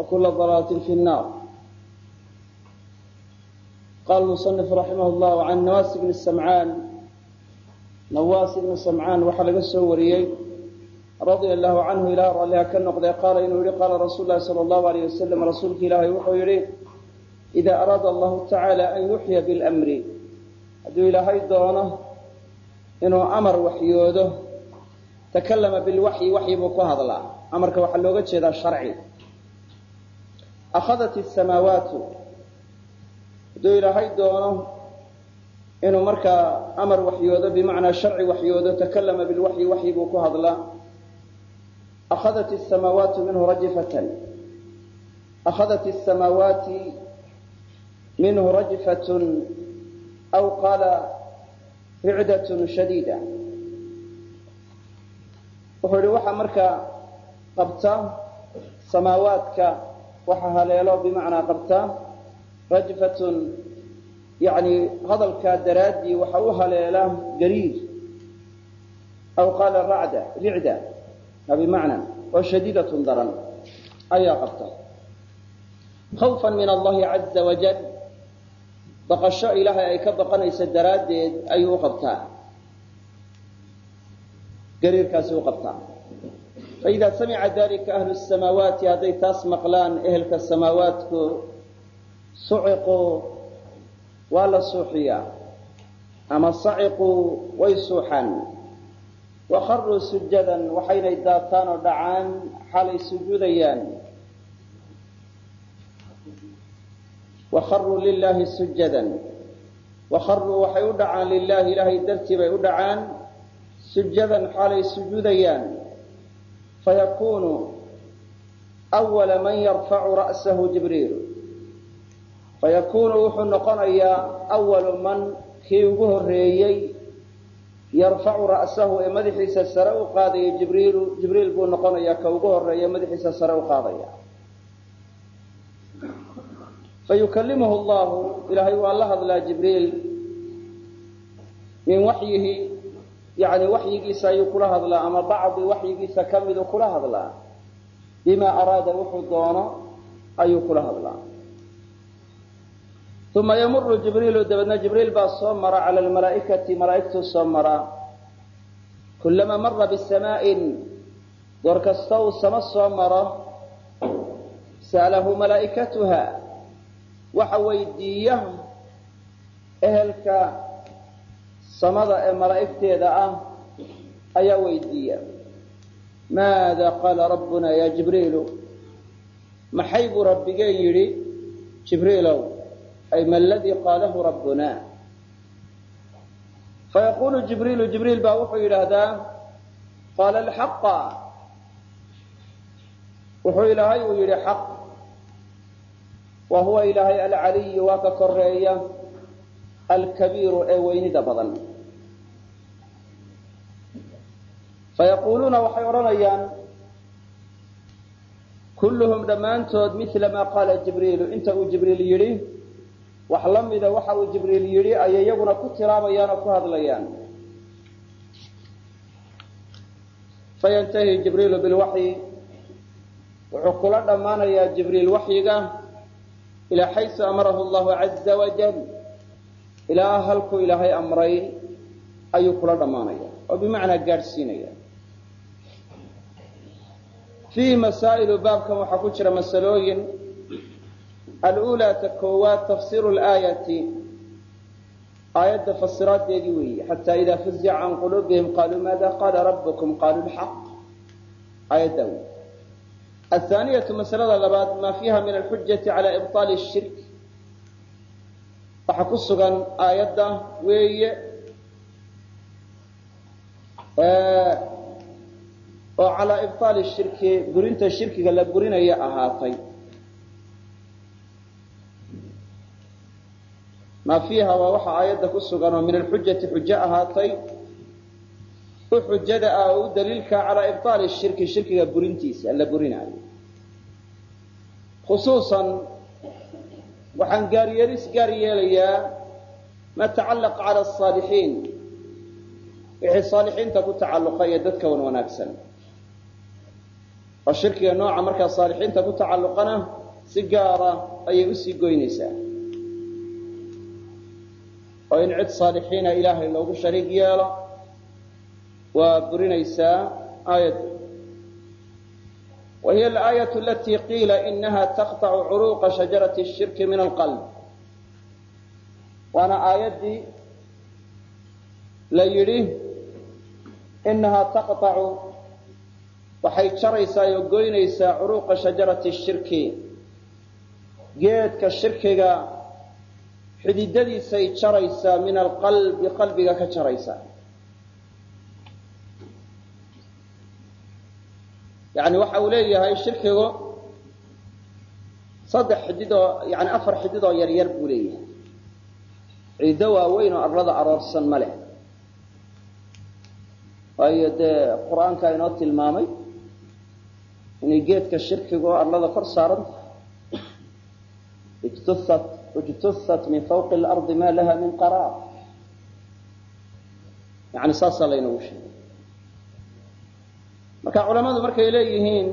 wakula dalaalatin fi nnaar qaala musanif raximah llah can nawaas bni samcaan nawaas ibni samcaan waxaa laga soo wariyey radia allahu canhu ilaah ralliha ka noqdee qaala inuu yihi qaala rasuul lahi sala allahu alayh wasalam rasuulka ilaahay wuxuu yihi ida araada allahu tacaala an yuxya bilmri hadduu ilaahay doono inuu amar waxyoodo takallama bilwaxyi waxyi buu ku hadlaa amarka waxaa looga jeedaa sharci akhadat isamaawaatu hadduu ilaahay doono inuu markaa amar waxyoodo bimacnaa sharci waxyoodo takalama bilwaxyi waxyi buu ku hadlaa akhadat isamaawaatu minhu rajifatan akhadat isamaawaati minhu rajifatun aw qaala ricdatun shadiida wuxuu yihi waxaa markaa qabta samaawaadka waxa haleelo bimacnaa qabta rajfatun yani hadalkaa daraaddii waxa u haleela gariir. Aw qaala racda ricda bimacna oo shadiidatun daran ayaa qabta. Khawfan min allahi caza wajal baqasho ilaahay ay ka baqanaysa daraaddeed ayuu u qabtaa. Gariirkaasi u qabtaa faida samica dalika ahlu samaawaati hadday taas maqlaan ehelka samaawaatku suciquu waa la suuxiyaa ama saciquu way suuxaan wakharuu sujadan waxaynay daataan oo dhacaan xalay sujuudayaan wakharuu lilahi sujadan wakharuu waxay u dhacaan lilahi ilaahay dartii bay fayakunu wuxuu noqonayaa awalu man kii ugu horeeyey yarfacu ra'sahu ee madaxiisa sare u qaadaya jibriilu jibriil buu noqonayaa ka ugu horreeya madaxiisa sare u qaadaya fayukalimuhu llahu ilaahay waa la hadlaa jibriil min waxyihi yani waxyigiisa ayuu kula hadlaa ama bacdi waxyigiisa ka miduu kula hadlaa. Bima araada wuxuu doono ayuu kula hadlaa. Uma yamuru jibriilu dabeedna jibriil baa soo mara cala lmalaa'ikati malaa'igtuu soo mara. Kullama mara bisamaa'in goor kasta uu sama soo maro sa'alahu malaa'ikatuha waxa weydiiya ehelka samada ee malaa'igteeda ah ayaa weydiiya maada qaala rabbuna ya jibriilu? Maxay buu rabbigeen yidhi jibriilow ay ma ladii qaalahu rabbuna? Fayaqulu jibriilu jibriil baa wuxuu yidhaahdaa qaala alxaqa. Wuxuu ilaahay uu yidhi xaq wa huwa ilaahay alcaliyu waa ka koreeya alkabiiru ee weynida badan fayaquuluuna waxay odhanayaan kulluhum dhammaantood mila maa qaala jibriilu inta uu jibriil yidhi wax la mida waxa uu jibriil yidhi ayay iyaguna ku tilaabayaan oo ku hadlayaan fayantahi jibriilu bilwaxyi wuxuu kula dhammaanayaa jibriil waxyiga ilaa xaysu amarahu allahu caza wajal ilaa halkuu ilaahay amray ayuu kula dhammaanaya oo bimacnaa gaadhsiinaya fiihi masaa'ilu baabkan waxaa ku jira masalooyin. Alulaa koowaad tafsiru laayati aayadda fasiraadeedii weeye xataa idaa fuzica can quluubihim qaaluu maada qaala rabbukum qaaluu lxaq aayaddaa wey athaaniyatu masalada labaad maa fiiha min alxujati cala ibطaali shirk. Waxaa ku sugan aayadda weeye oo calaa ibtaali shirki burinta shirkiga la burinayo ahaatay. Maa fiiha waa waxaa aayadda ku sugan oo min alxujati xujo ahaatay. U xujada ah oo u daliilka calaa ibtaali shirki shirkiga burintiisa la burinayo khusuusan waxaan gaaryeelis gaar yeelayaa ma tacalaqa cala asaalixiin wixii saalixiinta ku tacalluqa iyo dadka wan wanaagsan oo shirkiga nooca markaa saalixiinta ku tacalluqana si gaara ayay u sii goynaysaa. Oo in cid saalixiina ilaahay loogu shariig yeelo waa burinaysaa aayaddu. Wa hiya alatii qiila inaha taqطacu curuuqa shajarati shirki min alqalb. Waana aayaddii la yidhi inahaa taqacu waxay jaraysaa oo goynaysaa curuuqa shajarati الshirki geedka shirkiga xididadiisay jaraysaa min alqalbi qalbiga ka jaraysaa yani waxa uu leeyahay shirkigu saddex xidid oo yani afar xidid oo yaryar buu leeyahay. Ciiddo waaweyn oo arlada aroorsan ma leh. Waayo dee qur'aanka inoo tilmaamay inay geedka shirkigu oo arlada kor saaran. Tahay ijtusat min fawqi اlardi ma laha min qaraar yani saasaa laynagu sheegay. Marka culamadu markay leeyihiin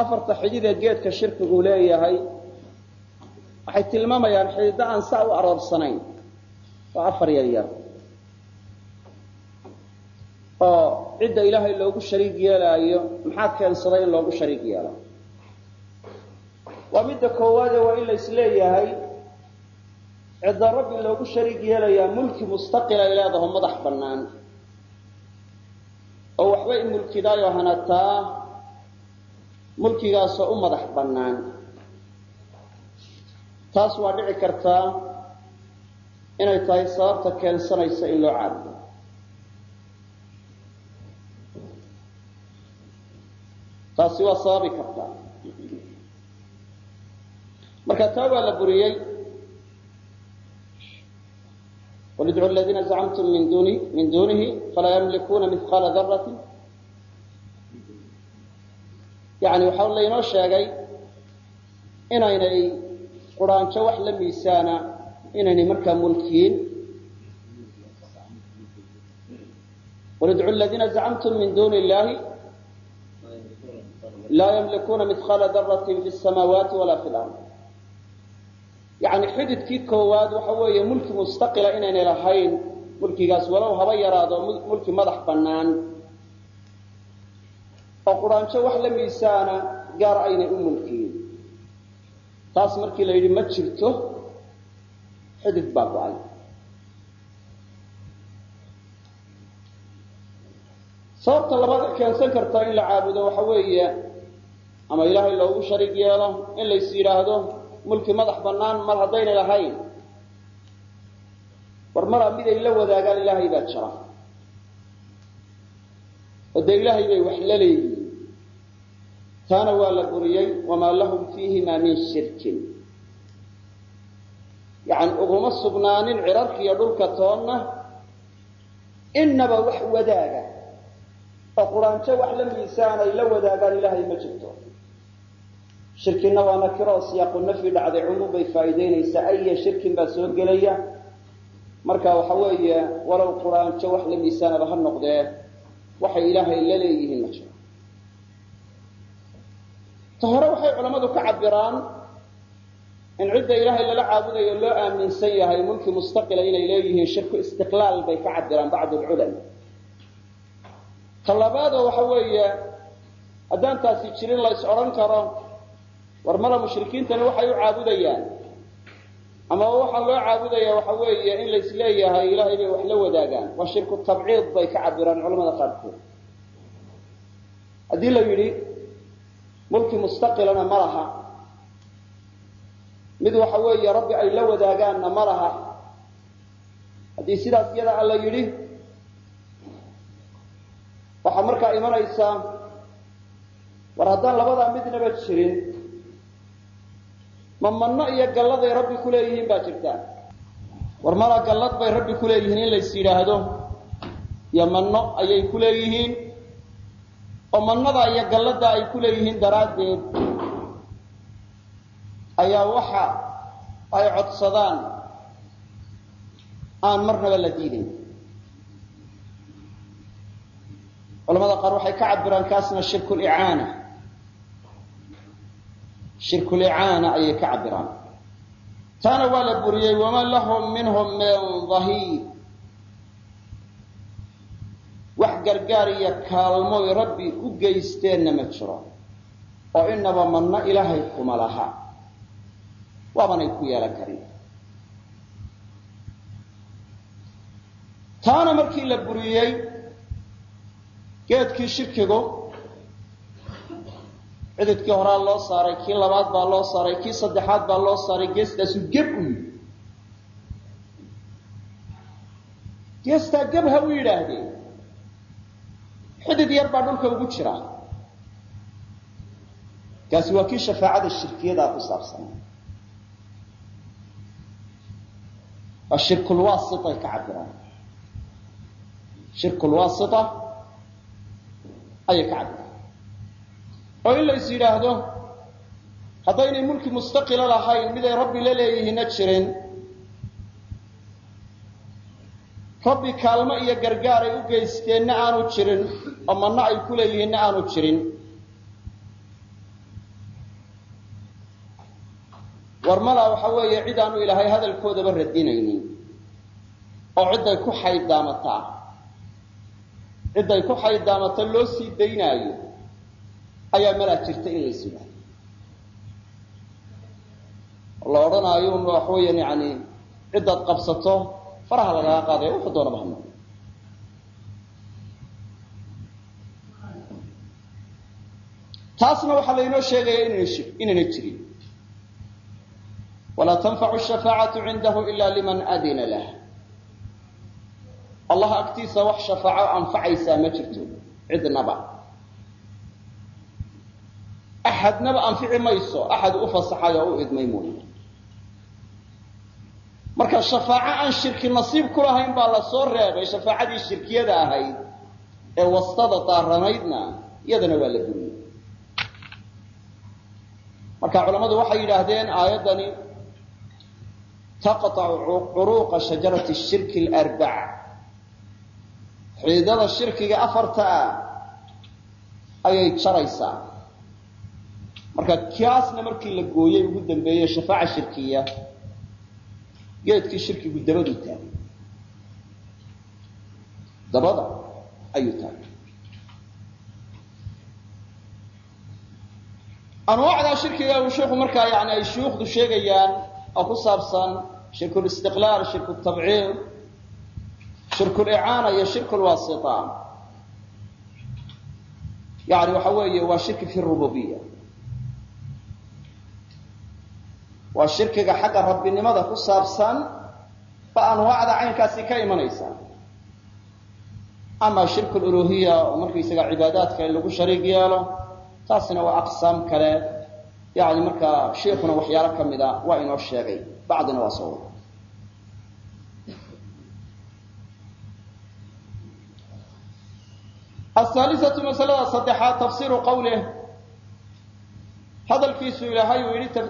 afarta xidid ee geedka shirkigu leeyahay waxay tilmaamayaan xididdo aan saa u aroorsanayn oo afar yar yar oo cidda ilaahay loogu shariig yeelaayo maxaa keensaday in loogu shariig yeelo waa midda koowaade waa in la is leeyahay cidda rabbi loogu shariig yeelayaa mulki mustaqil ay leedaho madax bannaan. Oo waxba i mulkidaayoo hanataa mulkigaasoo u madax bannaan. Taas waa dhici kartaa inay tahay sababta keensanaysa in loo caabudo taasi waa sababi kartaa marka taa waa la buriyey. Qul idcu ladiina zacamtum min duni min dunihi falaa yamlikuuna mihqaala darati yani waxaa laynoo sheegay inaynay quraanjo wax la miisaana inaynay markaa mulkiyin qul idcu ladiina zacamtum min duni illahi laa yamlikuuna mihqaala daratin fi samaawaati walaa fi lard yani xididkii koowaad waxa weeye mulki mustaqila inaynay lahayn mulkigaas walow haba yaraado mulki madax bannaan oo quraanjo wax la miisaana gaar aynay u mulkiyin taas markii la yidhi ma jirto xidid baa go'ay sababta labaad keensan kartaa in la caabudo waxa weeye ama ilaahay loogu shariig yeelo in lays yidhaahdo mulki madax bannaan mar haddaynay lahayn. War maraa mid ay la wadaagaan ilaahay baa jira. Oo ilaahay bay wax la leeyihiin. Taana waa la buriyey wamaa lahum fiihima min shirkin. Yani uguma sugnaanin cirarka iyo dhulka toonna inaba wax wadaaga oo quraanjo wax la miisaan ay la wadaagaan ilaahay ma jirto shirkina waa nakiro siyaaqu nafyi dhacday cumuum bay faa'iideynaysaa aya shirkin baa soo gelaya. Marka waxa weeye walow quraanjo wax la miisaanaba ha noqdee waxay ilaahay la leeyihiin ma jiro. Ta hore waxay culammadu ka cabiraan in cidda ilaahay lala caabudayo loo aaminsan yahay mulki mustaqila inay leeyihiin shirku istiqlaal bay ka cabiraan bacd lculama ta labaadoo waxa weeye haddaan taasi jirin la is odhan karo war mala mushrikiintani waxay u caabudayaan. Ama waxaa loo caabudaya waxa weeye in lais leeyahay ilaahay bay wax la wadaagaan. Waa shirku tabciid bay ka cabiraan culamada qaarkood. Haddii la yidhi mulki mustaqilana ma laha. Mid waxa weeye rabbi ay la wadaagaanna ma laha. Haddii sidaas iyada a la yidhi waxaa markaa imanaysaa war haddaan labadaa midnaba jirin ma manno iyo galladay rabbi ku leeyihiin baa jirta. War mala gallad bay rabbi ku leeyihiin in lays yidhaahdo. Iyo manno ayay ku leeyihiin. Oo mannada iyo galladda ay ku leeyihiin daraaddeed ayaa waxa ay codsadaan aan marnaba la diidayn culamada qaar waxay ka cabiraan kaasna shirkulicaana shirkulicaana ayay ka cabiraan taana waa la buriyey waman lahum minhum min dahiir wax gargaar iyo kaalmoy rabbi u geysteenna ma jiro oo inaba manno ilaahay kuma laha. Waabanay ku yeelan karin. Taana markii la buriyey geedkii shirkigu cididkii horaa loo saaray kii labaad baa loo saaray kii saddexaad baa loo saaray geestaasuu geb u yidhi. Geestaa geb ha u yidhaahdeen. Xidid yar baa dhulka ugu jira. Kaasi waa kii shafaacada shirkiyadaa ku saabsan. Waa shirkulwaasitay ka cabiraan shirkulwaasita ayay ka cabiraan oo in lays yidhaahdo haddaynay mulki mustaqila lahayn miday rabbi la leeyihiinna jirin. Rabbi kaalmo iyo gargaar ay u geysteenna aanu jirin oo manno ay ku leeyihiinna aanu jirin. War malaa waxa weeye cid aanu ilaahay hadalkoodaba radinaynin oo cidday ku xaydaamataa cidday ku xaydaamata loo sii daynaayo ayaa malaa jirta in lays yidhaahdo la odhanaayo un waxa yani ciddaad qabsato faraha lagaga qaadaya wuxuu doonaba ha taasna waxaa laynoo sheegaya inaynay jirin. Walaa tanfacu shafaacatu cindahu ila liman adina lah allah agtiisa wax shafaaco anfacaysaa ma jirto cidnaba axadnaba anfici mayso axad u fasaxay oo u idmay mooye. Marka shafaaco aan shirki nasiib ku lahayn baa la soo reebay shafaacadii shirkiyada ahayd ee wastada daaranaydna iyadana waa la buriyey marka culammadu waxay yidhaahdeen aayaddani taqطacu curuuqa shajarati shirki alarbaca xiidada shirkiga afarta ah ayay jaraysaa marka kaasna markii la gooyey ugu dambeeyey shafaaca shirkiya geedkii shirkigu dabaduu taagay. Dabada ayuu taagay. Anwaacdaa shirkiga uu sheikhu markaa yani ay shuyuukhdu sheegayaan oo ku saabsan shirku listiqlaal shirku tabciir shirku licaana iyo shirku lwasita yani waxa weeye waa shirki fi rububiya waa shirkiga xagga rabbinimada ku saabsan ba anwaacda caynkaasi ka imanaysa ama shirku luluhiya oo markaysaga cibaadaadka in lagu shariig yeelo taasina waa aqsaam kale. Yani markaa sheikuna waxyaalo ka mida waa inoo sheegay. Bacdina waa soo wada. Ahaalisatu masalada saddexaad tafsiru qawlih hadalkiisu ilaahay uu yidhi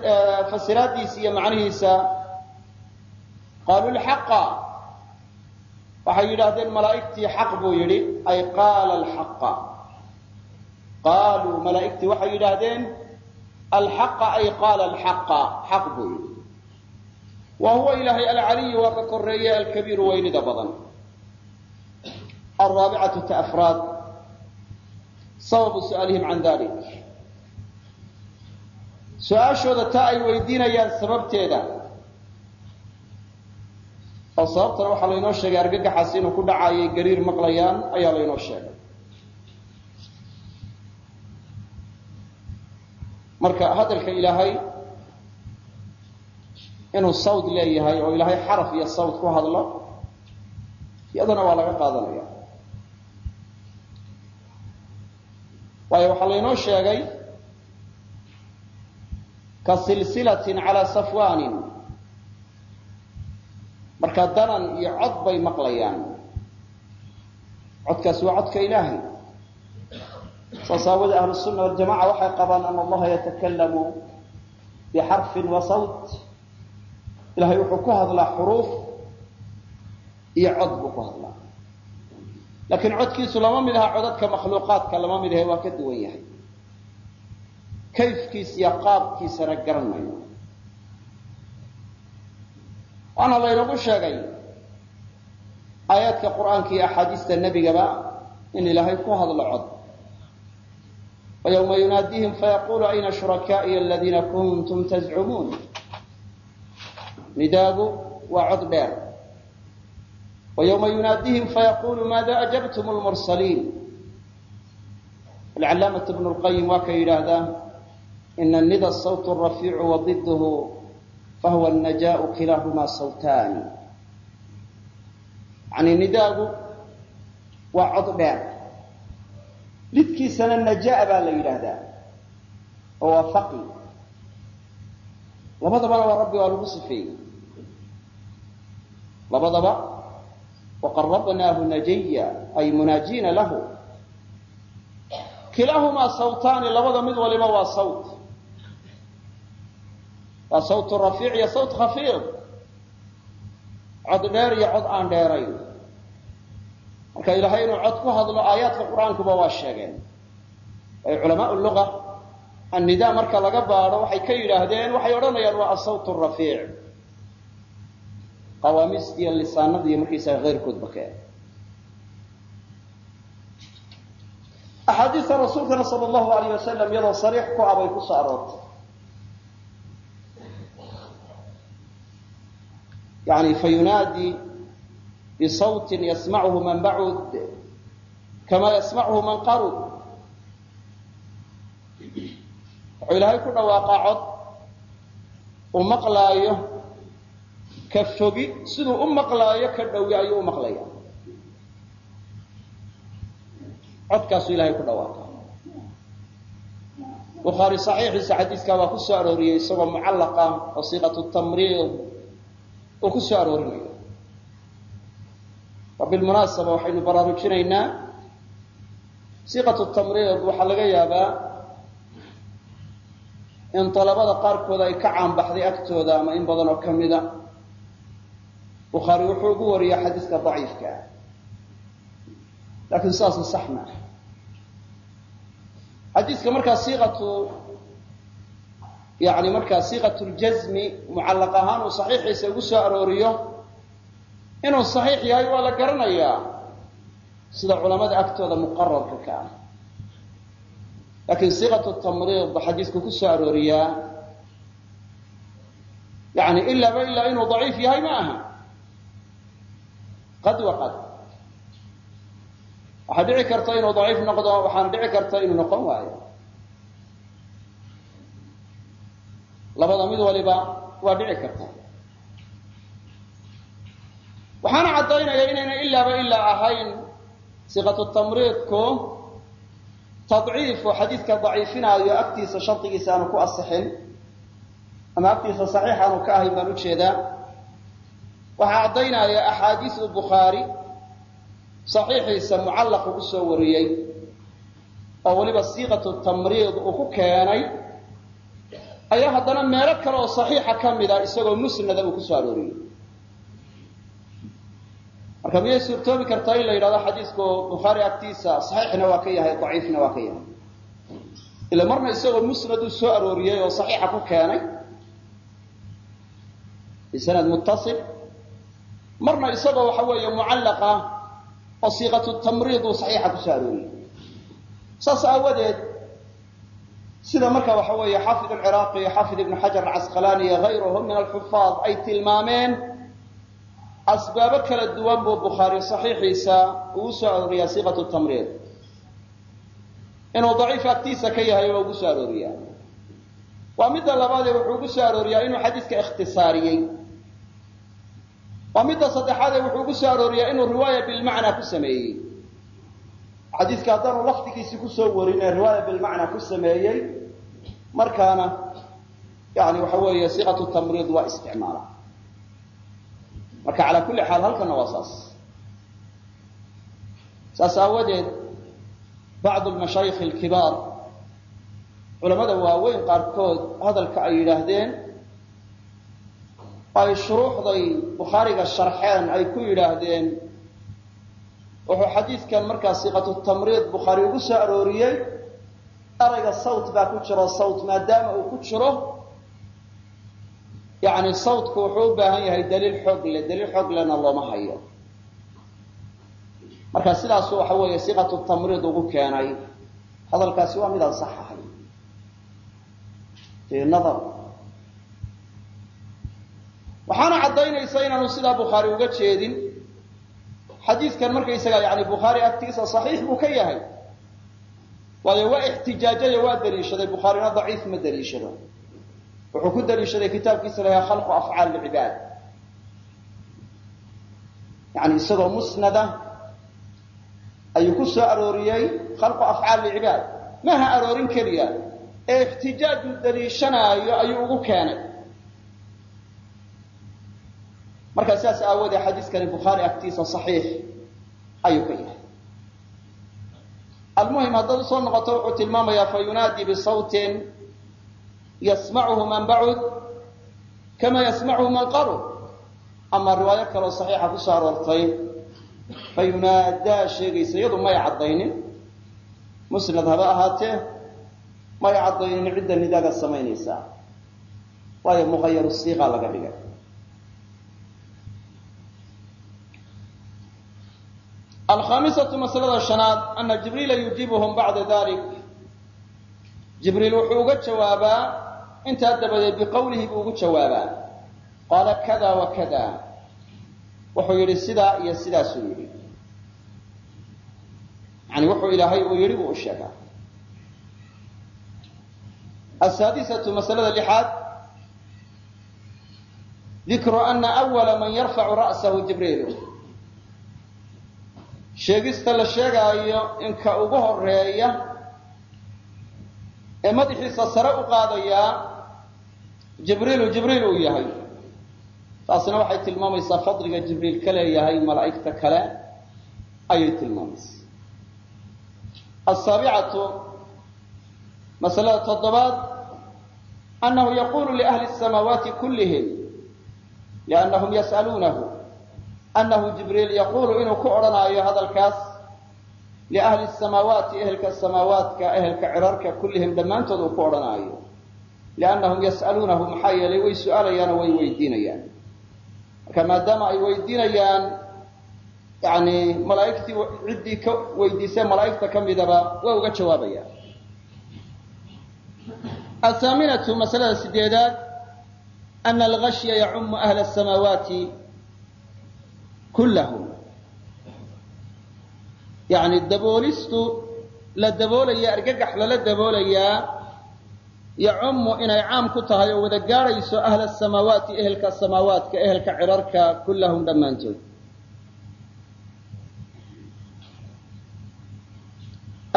fasiraadiisa iyo macnihiisa qaaluu lxaqa waxay yidhaahdeen malaa'igtii xaq buu yidhi ay qaala alxaqa. Qaaluu malaa'igtii waxay yidhaahdeen alxaqa ay qaala alxaqa xaq buu yidhi. Wa huwa ilaahay alcaliyu waa ka koreeye alkabiiru weynida badan. Alraabicatu taafraad sababu su'aalihim can dalik su'aashooda taa ay weydiinayaan sababteeda. Oo sababtana waxaa laynoo sheegay argagaxaas inuu ku dhacaayay gariir maqlayaan ayaa laynoo sheegay. Marka hadalka ilaahay inuu sawd leeyahay oo ilaahay xaraf iyo sawd ku hadlo iyadana waa laga qaadanaya. Waayo waxaa laynoo sheegay ka silsilatin calaa safwaanin. Marka iyo cod bay maqlayaan. Codkaasi waa codka ilaahay. Saas aawadee ahlu sunna waljamaca waxay qabaan ana allaha yatakalamu bixarfin wa sawt. Ilahay wuxuu ku hadlaa xuruuf iyo cod buu ku hadlaa. Laakiin codkiisu lama mid aha codadka makhluuqaadka lama mid ahe waa ka duwan yahay kayfkiis iyo qaabkiisana garanmayo waana laynagu sheegay aayaadka qur'aanka iyo axaadiista nebigaba in ilaahay ku hadlo cod wa yawma yunaadihim fayaqulu ayna shurakaa'iya aladiina kuntum tazcumuun nidaagu waa cod dheer. Wa yunaadihim fayaqulu maada ajabtum lmursaliin alcallaamatu bnu lqayim waa ka yidhaahdaa ina nida sawt rafiicu wadidhu fahuwa anajaau kilaahumaa sawtaan yani nidaagu waa cod dheer lidkiisana najaa baa la yidhaahdaa. Oo waa faqi labadabana waa rabbi waa lagu sifeeyey. Labadaba waqarabnaahu najaya ay munaajiina lahu. Kilaahumaa sawtaani labada mid waliba waa sawt waa sawt rafiic iyo sawt khafiid cod dheer iyo cod aan dheerayn. Marka ilaahay inuu cod ku hadlo aayaadka qur'aankuba waa sheegeen. Ay culamaa luga annida marka laga baadho waxay ka yidhaahdeen waxay odhanayaan waa asawt rafiic. Qawaamiistiiyo lisaanadiiyo markaysaga keyrkoodba keen axaadiista rasuulkana sala allahu alayh wasalam iyadoo sariix ku ah bay ku soo aroortay yani fayunaadi bsawt yasmachu man bacud kama yasmachu man qarub wuxuu ilaahay ku dhawaaqaa cod uu maqlaayo ka fogi siduu u maqlaayo ka dhowi ayuu u maqlaya codkaasuu ilahay ku dhawaaqa bukhaari saxiixiisa xadiiskaa waa ku soo arooriyey isagoo mucallaqa oo siiqatu tamriid uu ku soo aroorinayo bilmunaasaba waxaynu baraarujinaynaa siiqatu tamriid waxaa laga yaabaa in dalabada qaarkood ay ka caanbaxday agtooda ama in badan oo ka mida bukhaari wuxuu ugu wariya xadiiska daciifka ah. Laakiin sidaasi sax ma ah. Xadiiska markaa siiqatu yani markaa siiqatu ljasmi mucallaq ahaan uu saxiixiisa ugu soo arooriyo inuu saxiix yahay waa la garanayaa sida culamada agtooda muqararka ka ah. Laakiin siiqatu tamriid xadiisku ku soo arooriyaa yani ilaaba ilaa inuu daciif yahay ma aha. Qad wa qad. Waxaa dhici karta inuu daciif noqdo waxaana dhici karta inuu noqon waayo labada mid waliba waa dhici karta. Waxaana caddaynaya inayna ilaaba ilaa ahayn siqatu tamriidku tadciif oo xadiidka daciifinaayo agtiisa shardigiisa aanu ku asixin ama agtiisa saxiix aanu ka ahayn baan u jeedaa waxaa caddaynaya axaadiisu bukhaari saxiixiisa mucallaq ugu soo wariyey oo weliba siiqatu tamriid uu ku keenay ayaa haddana meelo kale oo saxiixa ka mida isagoo musnada uu ku soo arooriyey marka miyay suurtoobi kartaa in la yidhahdo xadiisku bukhaari agtiisa saxiixna waa ka yahay daciifna waa ka yahay? Ila marna isagoo musnad uu soo arooriyey oo saxiixa ku keenay bisanad muttasil. Marna isagoo waxa weeye mucallaqa oo siiqatu tamriid uu saxiixa ku soo arooriyey. Saas aawadeed sida marka waxa weeye xaafid alciraaqi xaafid ibnu xajar alcasqalaani iyo hayruhum min alxufaad ay tilmaameen asbaabo kala duwan buu bukhaari saxiixiisa ugu soo arooriyaa siiqatu tamriid. Inuu daciif agtiisa ka yahay waa ugu soo arooriyaa. Waa midda labaadee wuxuu ugu soo arooriyaa inuu xadiiska ikhtisaariyey. Waa midda saddexaadee wuxuu ugu soo arooriyaa inuu riwaaya bilmacnaa ku sameeyey xadiiska haddaanu lafdigiisii ku soo warin ee riwaaya bilmacnaa ku sameeyey markaana yani waxa weeye siqatu tamriid waa isticmaala. Marka calaa kulli xaal halkana waa saas. Saas aawadeed bacdu lmashaayikh alkibaar culamada waaweyn qaarkood hadalka ay yidhaahdeen ay shuruuxday bukhaariga sharxeen ay ku yidhaahdeen wuxuu xadiidkan markaa siqatu tamriid bukhaari ugu soo arooriyey erayga sawt baa ku jiro sawt maadaama uu ku jiro yani sawtku wuxuu u baahan yahay daliil xoog le daliil xoog lena looma hayo. Marka sidaasu waxa weeye siqatu tamriid ugu keenay. Hadalkaasi waa midaan sax ahay. Fii nadar. Waxaana caddaynaysa inaanu sidaa bukhaari uga jeedin xadiidkan markaysaga yani bukhaari agtiisa saxiix buu ka yahay. Waayo waa ixtijaajayo waa daliishaday. Bukhaarina daciif ma daliishado. Wuxuu ku daliishaday kitaabkiisa lahaa khalqu afcaal lcibaad yani isagoo musnada ayuu ku soo arooriyey khalqu afcaal lcibaad maha aroorin keliya. Ee ixtijaaju daliishanaayo ayuu ugu keenay markaa sidaas aawoodee xadiiskani bukhaari agtiisa saxiix ayuu ka yahay. Almuhim haddaad u soo noqoto wuxuu tilmaamayaa fa yunaadi bisawtin yasmacuhu man bacud kama yasmacuhu man qarub ama riwaayo kaloo saxiixa ku soo aroortay fa yunaadaa sheegaysa iyadu may caddaynin. Musnad haba ahaatee may caddaynin cidda nidaaga samaynaysaa. Waayo muqayaru siiqa laga dhigay alkhamisatu masalada shanaad ana jibriila yujiibuhum bacda dalik jibriil wuxuu uga jawaabaa intaa dabadeed biqowlihi buu ugu jawaabaa qaala kada wa kada wuxuu yidhi sidaa iyo sidaasuu yidhi yani wuxuu ilaahay uu yidhi buu u sheegaa asaadisatu masalada lixaad dikru ana awala man yarfacu ra'sahu jibriilu sheegista la sheegaayo inka ugu horreeya ee madaxiisa sare u qaadayaa jibriilu jibriil uu yahay. Taasina waxay tilmaamaysaa fadliga jibriil ka leeyahay malaa'igta kale ayay tilmaamaysaa. Asaabicatu masalada toddobaad annahu yaqulu liahli الsamaawaati kullihim liannahum yas'aluunahu annahu jibriil yaquulu inuu ku odhanaayo hadalkaas liahli samaawaati ehelka samaawaadka ehelka cirarka kullihim dhammaantood uu ku odhanaayo liannahum yas'aluunahu maxaa yeelay way su'aalayaanoo way weydiinayaan marka maadaama ay weydiinayaan yani malaa'igtii ciddii ka weydiisay malaa'igta ka midaba waa uga jawaabayaan athaaminatu masalada sideedaad ana algashya yacumu ahla samaawaati kullahum yani daboolistu la daboolaya argagax lala daboolayaa yacumu inay caam ku tahay oo wada gaadhayso ahla samaawaati ehelka samaawaadka ehelka cirarka kullahum dhammaantood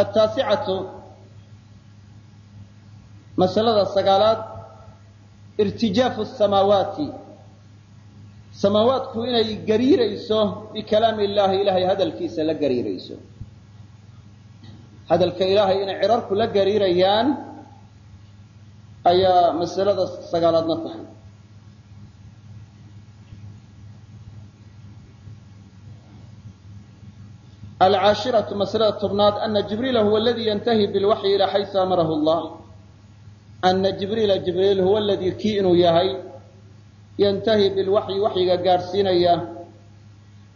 ataasicatu masalada sagaalaad samaawaadku inay gariirayso bikalaami illaahi ilaahay hadalkiisa la gariirayso. Hadalka ilaahay inay cirarku la gariirayaan ayaa masalada sagaalaadna tahay alcaashiratu masalada tobnaad ana jibriila huwa aladii yantahi bilwaxyi ilaa xaysu amarahu allah. Ana jibriila jibriil huwa aladii kii inuu yahay yantahi bilwaxyi waxyiga gaadhsiinaya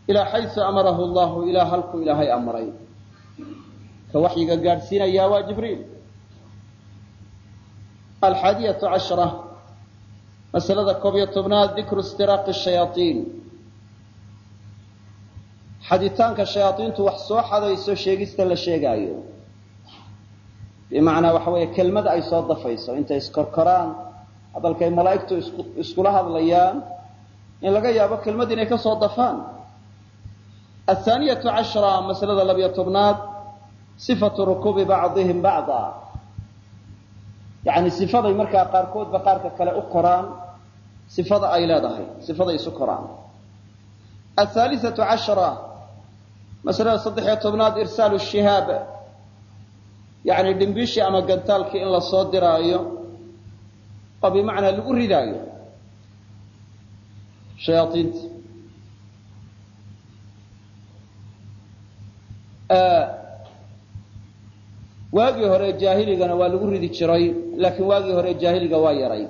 ilaa xaysu amarahu allahu ilaa halkuu ilaahay amray. Ka waxyiga gaadhsiinayaa waa jibriil. Alxaadiyatu cashra masalada koob iyo tobnaad dikru istiraaqi shayaaiin xaditaanka shayaaiintu wax soo xadayso sheegista la sheegaayo. Bimacnaa waxa weeye kelmad ay soo dafayso intay iskorkoraan hadalkay malaa'igtu iskula hadlayaan in laga yaabo kelmad inay ka soo dafaan. Athaaniyatu cashra masalada labiyo tobnaad sifatu rukuubi bacdihim bacda. Yacni sifaday markaa qaarkoodba qaarka kale u koraan sifada ay leedahay sifaday isu koraan. Athaalisatu cashara masalada saddex-iyo tobnaad irsaalu shihaab. Yacni dhimbishii ama gantaalkii in la diraayo oo bimacnaa lagu ridaayo. Shayaaiinta waagii hore jaahiligana waa lagu ridi jiray laakiin waagii hore jaahiliga waa yaray.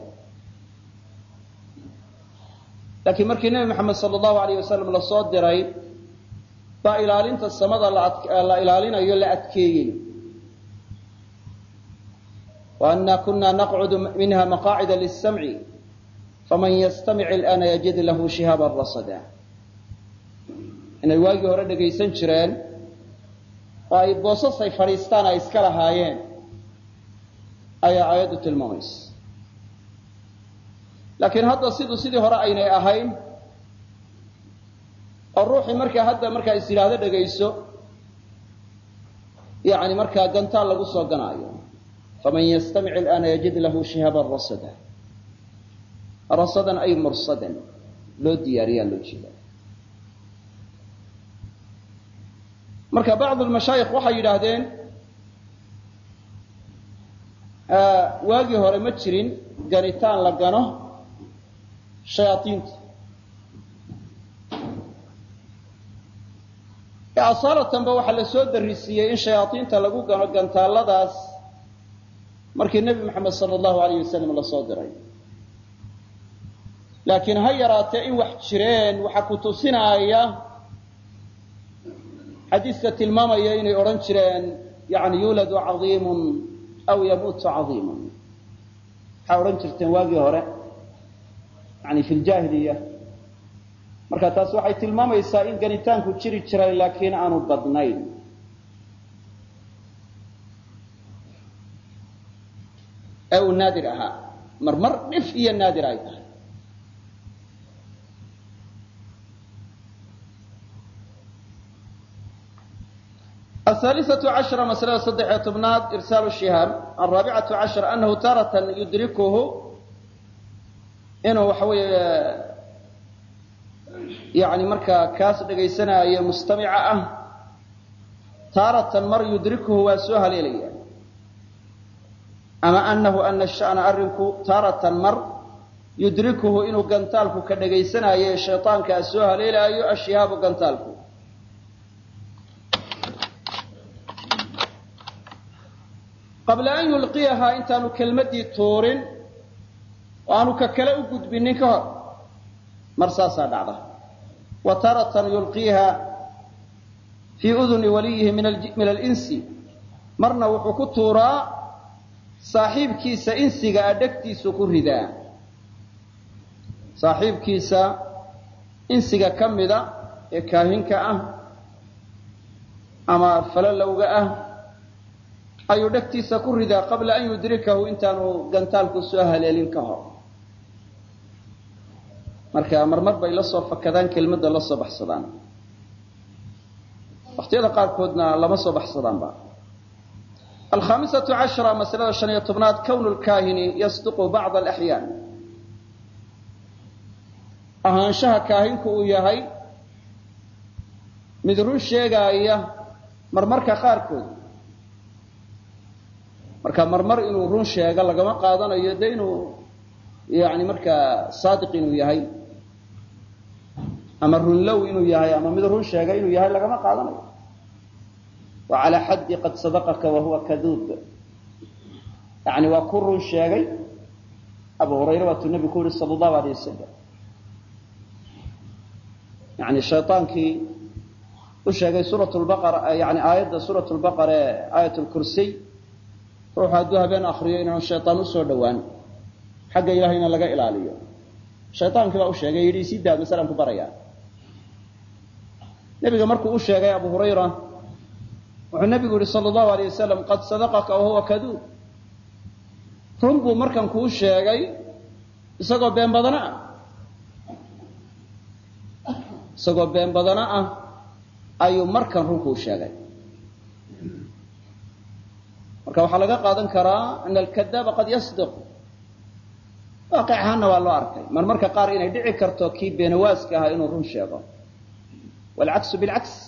Laakiin markii nebi maxamed sala allahu alayh wasalam la soo diray baa ilaalinta samada la ilaalinayo la adkeeyey anna kuna naqcudu minha maqaacida lisamci faman yastamic ilaana yajid lahu shihaaban rasada inay waagii hore dhegaysan jireen oo ay boosasay fadhiistaan ay iska lahaayeen ayaa aayaddu tilmaamaysa laakiin hadda siduu sidii hore aynay ahayn oo ruuxii markaa hadda markaa is yidhaahdo dhegayso yani markaa gantaal lagu soo ganaayo faman yastamic ilaana yajid lahu shihaaban rasada rasadan ay mursadan loo diyaariyaa loo jeeda marka bacd mashaayikh waxay yidhaahdeen waagii hore ma jirin ganitaan la gano shayaaiinta asalatanba waxaa la soo darisiiyey in shayaaiinta lagu gano gantaaladaas markii nebi maxamed sala allahu alayh wasalam la soo diray. Laakiin ha yaraatee in wax jireen waxaa ku tusinaaya xadiiska tilmaamaya inay odhan jireen yani yuuladu caiimun aw yamuutu caiimun waxay odhan jirteen waagii hore yani fi marka taas waxay tilmaamaysaa in ganitaanku jiri jiray laakiin aanu badnayn ee uu naadir ahaa. Marmar dhif iyo naadir ay tahay. Ahaalisatu cashara masalada saddex-iyo tobnaad irsaalu shihaab. Alraabicatu cashara anahu taaratan yudrikuhu inuu waxa weeye yani kaas dhegaysanaayo mustamica ah taaratan mar yudrikuhu waa soo haleelaya ama anahu ana sha'na arrinku taaratan mar yudrikuhu inuu gantaalku ka dhegaysanaayo ee shayطaankaa soo haleelaayo ashihaabu gantaalku. Qabla an yulqiyahaa intaanu kelmaddii tuurin oo aanu ka kale u gudbinin ka hor. Mar saasaa dhacda. Wa taaratan yulqiiha fii uduni waliyihi min alinsi marna wuxuu ku tuuraa saaxiibkiisa insiga a dhegtiisu ku ridaa saaxiibkiisa insiga ka mida ee kaahinka ah ama falalowga ah ayuu dhegtiisa ku ridaa qabla an yudrikahu intaanu gantaalku soo haleelin ka hor. Marka marmar bay la soo fakadaan kelmadda la soo baxsadaan. Waqtiyada qaarkoodna lama soo baxsadaanba alkhamisatu cashara masalada shan iyo tobnaad kownu lkaahini yasduqu bacda alaxyaan ahaanshaha kaahinku uu yahay mid run sheegaaya marmarka qaarkood marka marmar inuu run sheego lagama qaadanayo de inuu yani markaa saadiq inuu yahay ama runlow inuu yahay ama mid run sheega inuu yahay wa calaa xaddi qad sadaqaka wahuwa kaduub yani waa ku run sheegay abu hurayra waatuu nebigu ku yihi sala allahu alayh wasalam yani shayaankii u sheegay suurat lbaqara yani aayadda suurat ee aayat ruuxu hadduu habeen akriyo inaanu shayaan u soo dhowaan xagga ilahayna laga ilaaliyo shayaankii baa u sheegay yidhi sii daa masalaan ku barayaa nebiga markuu u sheegay abu hurayra wuxuu nebigu yihi sala allahu alayh wasalam qad sadaqaka wahuwa kaduub. Run buu markan kuu sheegay isagoo been badana ah. Isagoo been badana ah ayuu markan run kuu sheegay. Marka waxaa laga qaadan karaa ana alkadaaba qad yasdiq waaqic ahaanna waa loo arkay. Mar marka qaar inay dhici karto kii beenawaaska ahaa inuu run sheego. Waalcaksu bilcaks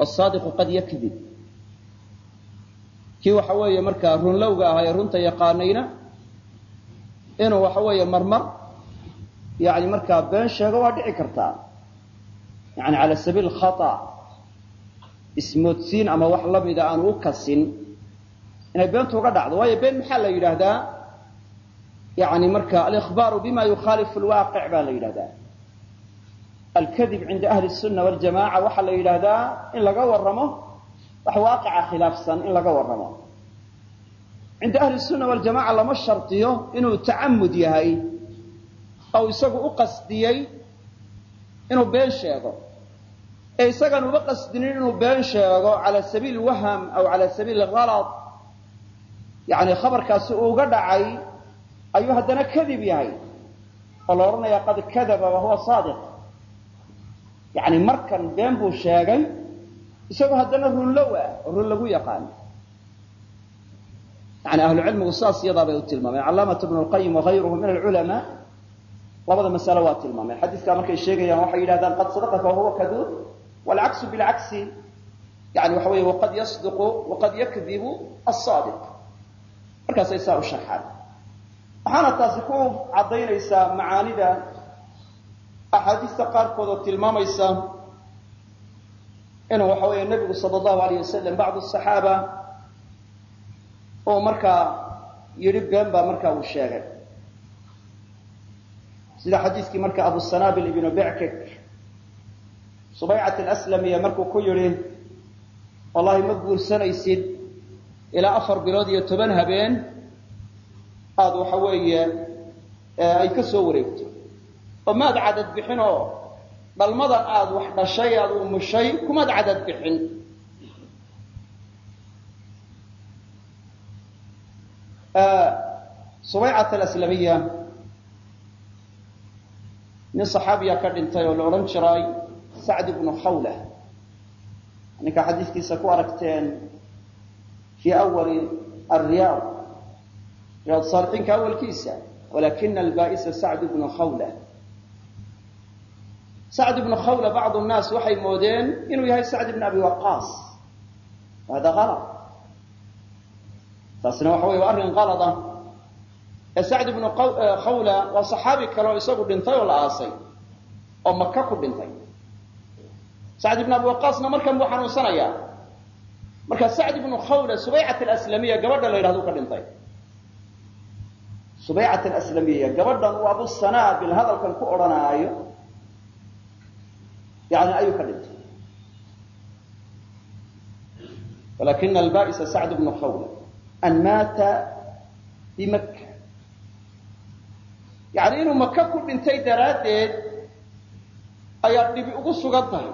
wsaadiqu qad yakdib kii waxa weeye markaa runlowga ahaa ee runta yaqaanayna inuu waxa weeye marmar yani markaa been sheego waa dhici kartaa yani cala sabiil khata ismoodsiin ama wax lamida aanu u kasin. Inay beentu uga dhacdo waayo been maxaa la yidhaahdaa? Yani marka alikhbaaru bima yukhaalifu lwaaqic baa la yidhahdaa alkadib cinda ahli الsuna waljamaca waxaa la yidhaahdaa in laga waramo wax waaqica khilaafsan in laga waramo cinda ahli الsuna waljamaca lama shardiyo inuu tacamud yahay ou isagu u qasdiyey inuu been sheego ee isagaan uba qasdinin inuu been sheego cala sabiil waham aw cala sabiil halad yani khabarkaasi uuga dhacay ayuu haddana kadib yahay oo la odhanaya qad kadaba wahuwa saadiq yani markan been buu sheegay isagoo haddana runlow ah oo run lagu yaqaano yani ahlu cilmigu saas iyadaa u tilmaameen. Calaamatu bnu lqayim wagayruhu min alculamaa labada masalo waa tilmaameen. Xadiiskaa markay sheegayaan waxay yidhahdaan qad sadaqaka wahuwa kaduub waalcaksu bilcagsi yani waxa weeye waqad yasdiqu waqad yakdibu asaadiq markaasay saa u sharxaan. Waxaana taasi ku caddaynaysaa macaanida axaadiista qaarkood oo tilmaamaysa inuu waxa weeye nebigu sala allahu alayh wasalam bacdu saxaaba uu markaa yidhi been baa markaa uu sheegay. Sida xadiiskii marka abu sanaabil ibnu beckek subaycat alaslamiya markuu ku yidhi wallahi ma guursanaysid ilaa afar bilood iyo toban habeen aada waxa weeye ay ka soo wareegto oo maad cadad bixin oo dhalmadan aada wax dhashay aada umushay kumaad cadad bixin. Subaycat alaslamiya nin saxaabiya ka dhintay oo la odhan jiray sacd ibnu khawla. Ninkaa xadiiskiisa ku aragteen fii awali alriyaad riyaad saalixiinka awalkiisa walakina albaa'isa sacd ibnu khawla sacd ibnu khawla bacdu nnaas waxay moodeen inuu yahay sacd ibn abi waqaas hada alad taasina waxa wey waa arrin qalada ee sacd ibnu khawla waa saxaabi kale oo isagu dhintay oo la aasay oo maka ku dhintay. Sacd ibn abi waqaasna markan buu xanuunsanayaa. Marka sacd ibnu khawla subaycat alaslamiya gabadha la yidhahdo ka dhintay. Subaycat alaslamiya gabadhan uu abu sanaabil hadalkan ku odhanaayo yani ayuu ka dhintay walakina alba'isa sacd bnu khawla an maata bimaka yani inuu maka ku dhintay daraaddeed ayaa dhibi ugu sugan tahay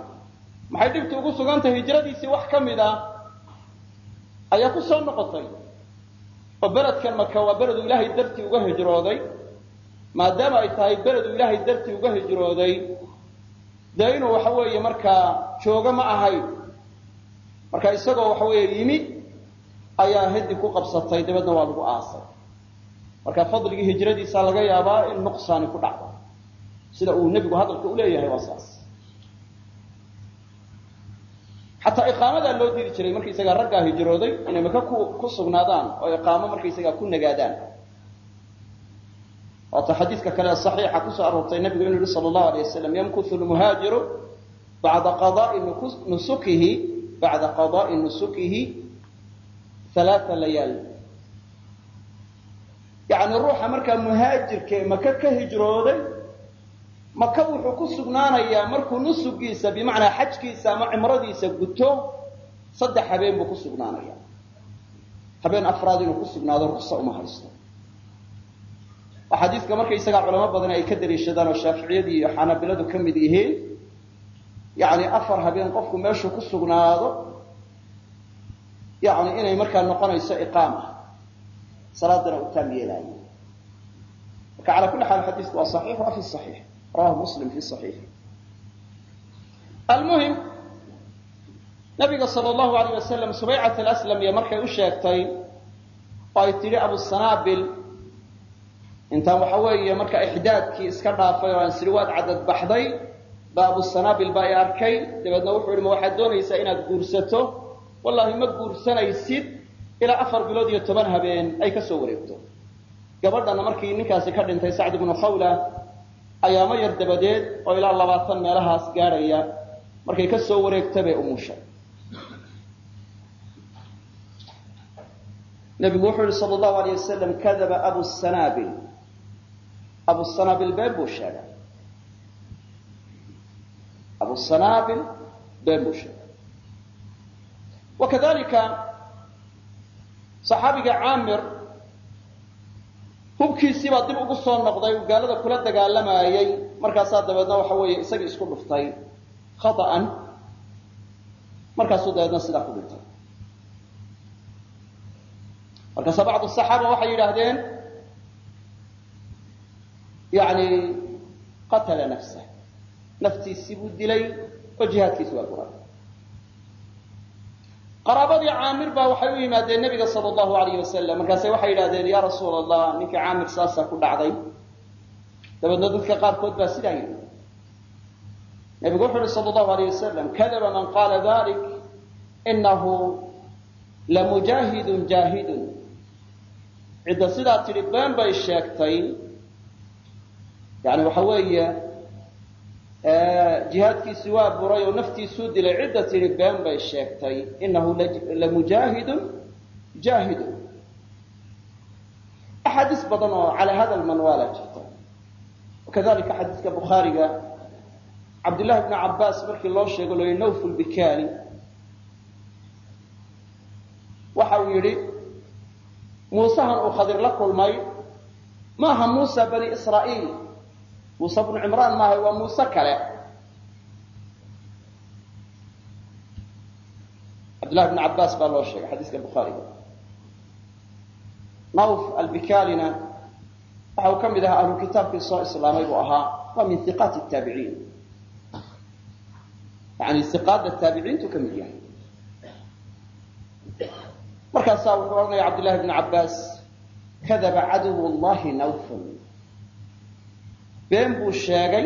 maxay dhibti ugu sugan tahay hijradiisii wax ka mid a ayaa ku soo noqotay oo beledkan maka waa beledu ilaahay dartii uga hijrooday maadaama ay tahay beledu ilaahay dartii uga hijrooday dee inuu waxa weeye markaa joogo ma ahayn marka isagoo waxa weeye yimi ayaa hedi ku qabsatay dabeedna waa lagu aasay. Marka fadligii hijradiisa laga yaabaa in nuqsaani ku dhacdo. Sida uu nebigu hadalka u leeyahay waa saas. Xataa iqaamadaa loo diri jiray markaysagaa raggaa hijrooday inay maka ku sugnaadaan oo iqaamo markaysagaa ku nagaadaan waata xadiidka kale ee saxiixa ku soo aroortay nebigu inuu yihi sala allahu alay wasalam yamkuthu lmuhaajiru bacda qadaai nusukihi bacda qadaai nusukihi halaaa layaal yacni ruuxa markaa muhaajirka ee maka ka hijrooday maka wuxuu ku sugnaanayaa markuu nusugiisa bimacnaa xajkiisa ama cimradiisa guto saddex habeen buu ku sugnaanaya habeen afraad inuu ku sugnaado ruksa uma haysto oo xadiidka markaysagaa culamo badan ay ka daliishadaan oo shaaficiyadii iyo xanaabiladu ka mid yihiin yacni afar habeen qofku meeshuu ku sugnaado yani inay markaa noqonayso iqaama. Salaadana u taam yeelaayo. Marka cala kulli xaal xadiisku waa saxiix waa fi saxiix. Rawahu muslim fi saxiix. Almuhim nabiga sal allahu alayh wasalam subaycat alaslamiya markay u sheegtay oo ay tidhi abusanaabil intaan waxa weeye marka ixdaadkii iska dhaafay oo aan siri waad cadad baxday baa abusanaabil baa i arkay. Dabeedna wuxuu yihi ma waxaad doonaysaa inaad guursato? Wallahi ma guursanaysid ilaa afar bilood iyo toban habeen ay ka soo wareegto. Gabadhana markii ninkaasi ka dhintay sacd ibnu khawla ayaamo yar dabadeed oo ilaa labaatan meelahaas gaadhaya markay ka soo wareegta bay umushay nabigu wuxuu yihi sal allahu alayh wasalam kadaba abu sanaabil abu sanaabil been buu sheegay abu sanaabil been buu sheegay wakadalika saxaabiga caamir hubkiisii dib ugu soo noqday uu gaalada kula dagaalamayey markaasaa dabeedna waxa weeye isagii isku dhuftay. Khata'an. Markaasuu dabeedna sidaa ku dhintay. Markaasa bacdu saxaaba waxay yidhaahdeen yani qatala nafsah naftiisii buu dilay oo jihaadkiisi waa guray qaraabadii caamir baa waxay u yimaadeen nebiga sala allahu alayh wasalam markaase waxay yidhahdeen ya rasuula allah ninkii caamir saasaa ku dhacday dabeedna dadka qaarkood baa sidaa yidhi nebigu wuxu uhi sala allahu alayh wasalam kadaba man qaala dalik inahu lamujaahidun jaahidun cidda sidaa tidhi been bay sheegtay yani waxa weeye jihaadkiisi waa buray oo naftiisuu dilay cidda tidhi been bay sheegtay inahu lamujaahidun jaahidun. Axaadiis badan oo calaa hada lmanwaala jirta. Wakadalika xadiiska bukhaariga cabdillahi bni cabaas markii loo sheego lo yihi nawfu waxa uu yidhi muusahan uu khadir la kulmay maaha muusa bani israa'iil muuse bnu cimraan maaha waa muuse kale. Cabdillahi bni cabaas baa loo sheegay xadiiska bukhaariga nawf albikalina waxa uu ka mid ahaa ahlu kitaabkii soo islaamay buu ahaa waa min iqaati taabiciin yani iqaada taabiciintu ka mid yahay. Markaasaa wuxuu odhanaya cabdillahi bni cabaas kadaba caduw llahi nawfun been buu sheegay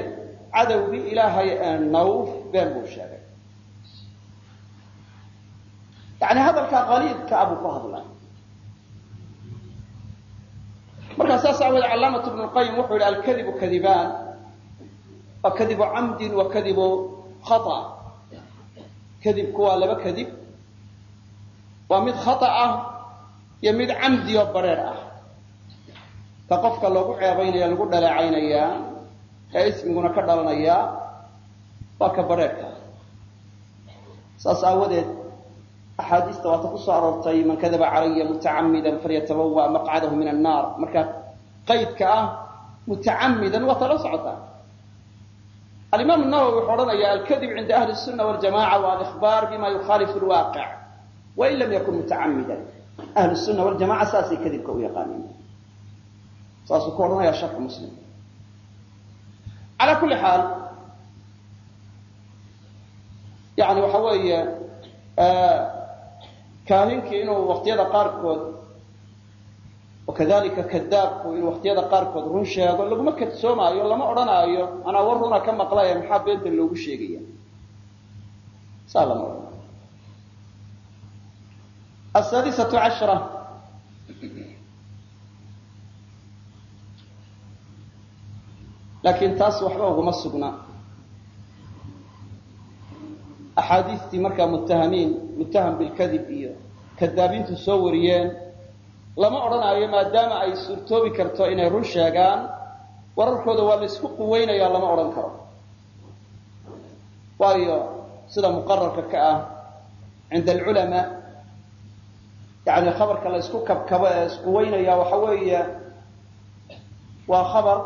cadowgii ilaahay ee nawf been buu sheegay. Yani hadalkaa qaliidka abuu ku hadlay. Markaa saas aawood calaamatu bnu lqayim wuxuu yihi alkadibu kadibaan waa kadibu camdin wa kadibu khata. Kadibku waa laba kadib. Waa mid khata ah iyo mid camdi oo bareer ah. Ka qofka loogu ceebaynaya lagu dhaleecaynayaa ee ismiguna ka dhalanayaa waa ka bareerka saas aawadeed axaadiista waata ku soo aroortay man kadaba calaya mutacamidan falyatabawa maqcadahu min annaar marka qaydka ah mutacamidan waa tala socotaa alimaam nawowi wuxuu odhanaya alkadib cinda ahli الsuna wاljamaca wa alihbaar bima yukhaalifu lwaaqic wain lam yakun mutacamidan ahlu الsuna wاljamaca saasay kadibka u yaqaaneen saasuu ku odhanaya sharxu muslim ala kuli xaal yani waxa weeye kaahinkii inuu waqtiyada qaarkood wakadalika kadaabku inuu waqtiyada qaarkood run sheego laguma kadsoomaayo lama odhanaayo anaa war runa ka maqlaya maxaa beenta loogu sheegaya? Saa lama odhanayo asaadisatu cashra laakiin taas waxba uguma sugna. Axaadiistii markaa muttahamiin muttaham bilkadib iyo kadaabiintu soo wariyeen lama odhanaayo maadaama ay suurtoobi karto inay run sheegaan wararkooda waa la isku quweynaya lama odhan karo. Waayo sida muqararka ka ah cinda alculamaa yani khabarka la isku kabkabo ee isquweynaya waxa weeye waa khabar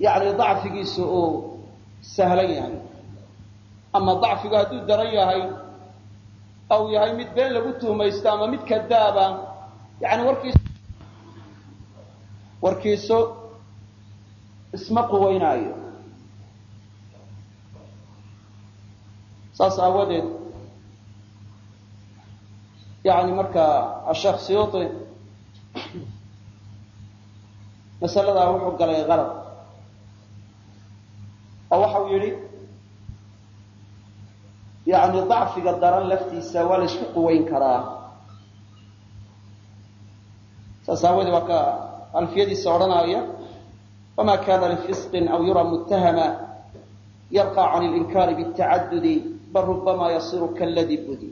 yani dacfigiisu uu sahlan yahay ama dacfigu hadduu daran yahay ou yahay mid been lagu tuhmaysto ama mid kadaaba yani warkiis warkiisu isma quweynaayo. Saas aawadeed yani marka asheekh siyuuti masaladaa wuxuu galay qalab oo waxau yidhi yani dacfiga daran laftiisa waa la isku quweyn karaa. Saas aawadee waa ka alfiyadiisa odhanaya wama kana lifisqin aw yura mutahama yarqa can linkaari btacadudi bal rubama yasiru kaladi budi.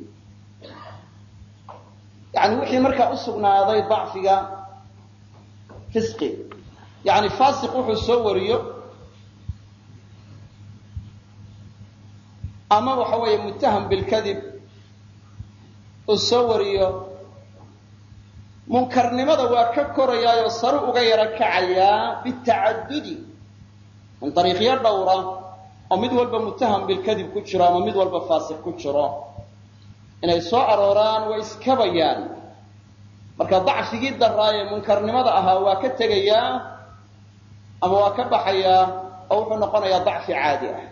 Yani wixii markaa usugnaaday dacfiga fisqi. Yani fasiq wuxuu soo wariyo ama waxa weeye muttaham bilkadib uu soo wariyo munkarnimada waa ka korayaayoo saru uga yaro kacayaa bitacadudi in dariiqyo dhowra oo mid walba muttaham bilkadib ku jiro ama mid walba faasiq ku jiro. Inay soo arooraan way iskabayaan marka dacfigii daraaye munkarnimada ahaa waa ka tegayaa ama waa ka baxayaa oo wuxuu noqonayaa dacfi caadi ah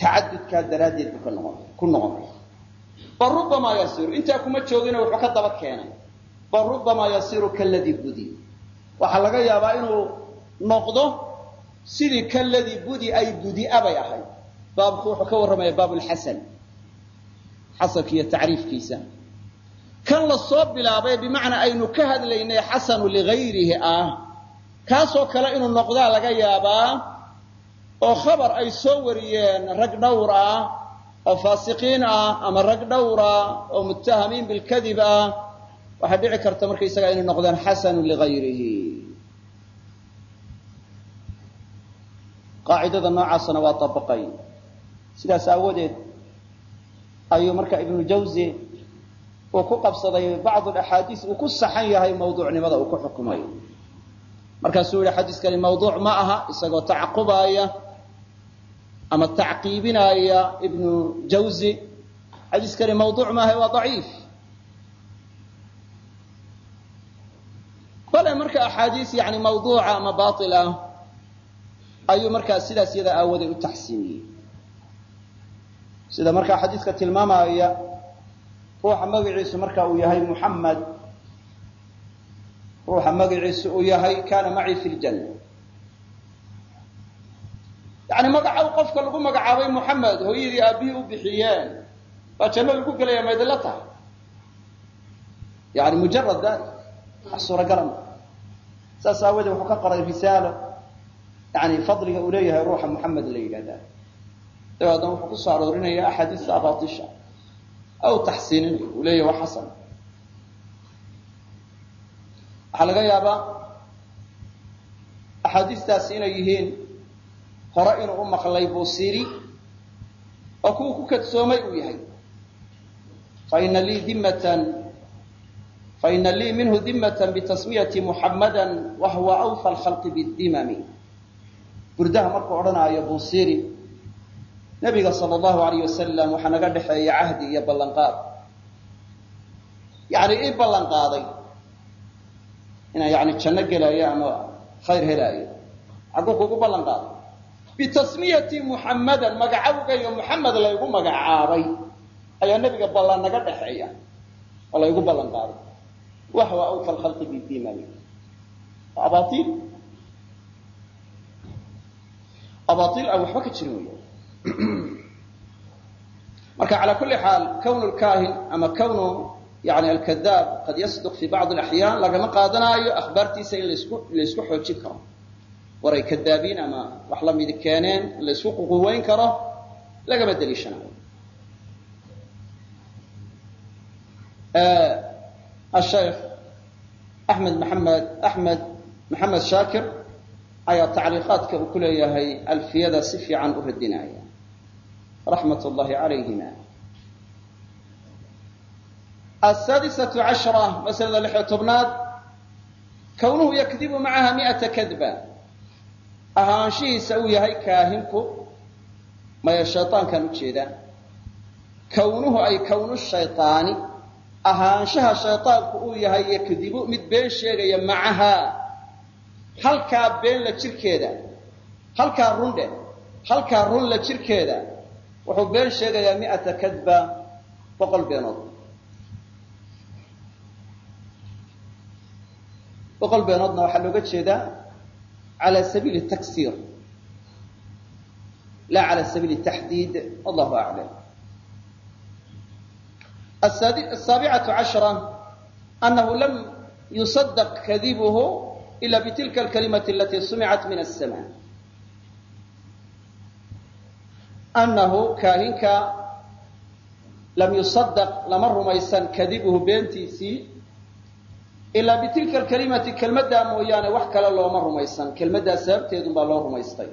tacadudkaa daraaddeed buu ka noqon ku noqonaya bal rubamaa yasiru intaa kuma joogina wuxuu ka daba keenay. Bal rubamaa yasiru kaladii budi. Waxaa laga yaabaa inuu noqdo sidii kaladii budi ay budia bay ahayd. Baabku wuxuu ka warramaya baab lxasan xasanka iyo tacriifkiisa. Kan la bilaabay bimacnaa aynu ka hadlaynay xasanu ligayrihi ah. Kaasoo kale inuu noqdaa laga yaabaa oo khabar ay soo wariyeen rag dhowr ah oo faasiqiin ah ama rag dhowr ah oo muttahamiin bilkadib ah waxaa dhici karta markaysaga inay noqdaan xasanu ligayrihi qaacidada noocaasna waa dabaqay sidaas aawadeed ayuu marka ibnu jawzi uu ku qabsaday bacd axaadiis uu ku saxan yahay mawduucnimada uu ku xukumay. Markaasuu yihi xadiiskani mawduuc ma aha isagoo tacqubaaya ama tacqiibinaaya ibnu jawzi. Xadiiskani mawduuc maaha waa daciif. Bale marka axaadiis yani mawduuca ama bail ah ayuu markaa sidaas yada aawadeed u taxsiiniyey sida markaa xadiiska tilmaamaya ruuxa magaciisu marka uu yahay muxamed ruuxa magaciisu uu yahay kana macii fi ljanna yani magacow qofka lagu magacaabay muxamed hooyadii aabihii u bixiyeen baa janno lagu gelaya ma idinla tahay? Yani mujarad dalik wax suuragala ma. Saas aawadee wuxuu ka qoray risaalo yani fadliga uu leeyahay ruuxa muxamed la yidhahda dabeedna wuxuu ku soo aroorinaya axaadiista abatisha aw taxsiininayo uu leeyahy waa xasan. Waxaa laga yaabaa axaadiistaasi inay yihiin hore inuu u maqlay busiri oo kuwa ku kadsoomay uu yahay. Faina lii dimatan faina lii minhu dimata bitasmiyati muxamada wahuwa awfa alkhalqi bidimami burdaha markuu odhanaayo busiri nabiga sal allahu alayh wasalam waxaa naga dhexeeya cahdi iyo ballanqaad. Yani ii ballan inaan yani janno gelaayo ama khayr helaayo. Xagguu kugu ballan bitasmiyati muxammadan magacawgayo muxamed laygu magacaabay ayaa nebiga ballan naga dhaxeeya oo laygu ballan qaaday wahwa awfa alkhalqi bidiimani waa abaaiil abaaiil waxba ka jirin wey marka calaa kulli xaal kownu lkaahin ama kownu yani alkadaab qad yasduq fi bacdi alaxyaan lagama qaadanaayo akhbaartiisa in la isku xoojin karo waray kadaabiin ama wax lamidi keeneen in laysku ququweyn karo lagama deliishanayo asheikh axmed maxamed axmed maxamed shaakir ayaa tacliiqaadka uu ku leeyahay alfiyada si fiican u radinaya. Raxmat llahi calayhima. Asaadisatu cashra masalada lixiyo tobnaad kownuhu yakdibu macaha mi'ata kadba ahaanshihiisa uu yahay kaahinku maya shaydaankaan u jeedaan kawnuhu ay kawnu shaydaani ahaanshaha shaydaanku uu yahay iyo yakdibu mid been sheegaya macahaa halkaa been la jirkeeda halkaa rundhe halkaa run la jirkeeda wuxuu been sheegayaa mi'ata kadba boqol beenood. Boqol beenoodna waxaa looga jeedaa cala sabiili taksiir la cala sabiili taxdiid wallahu aclam asaabicatu cashra anahu lam yusadaq kadibuhu ila bitilka alkalimati alati sumicat min asama anahu kaahinka lam yusadaq lama rumaysan kadibuhu beentiisii ilaa bitilka alkalimati kelmaddaa mooyaane wax kale looma rumaysan kelmaddaa sababteedun baa loo rumaystay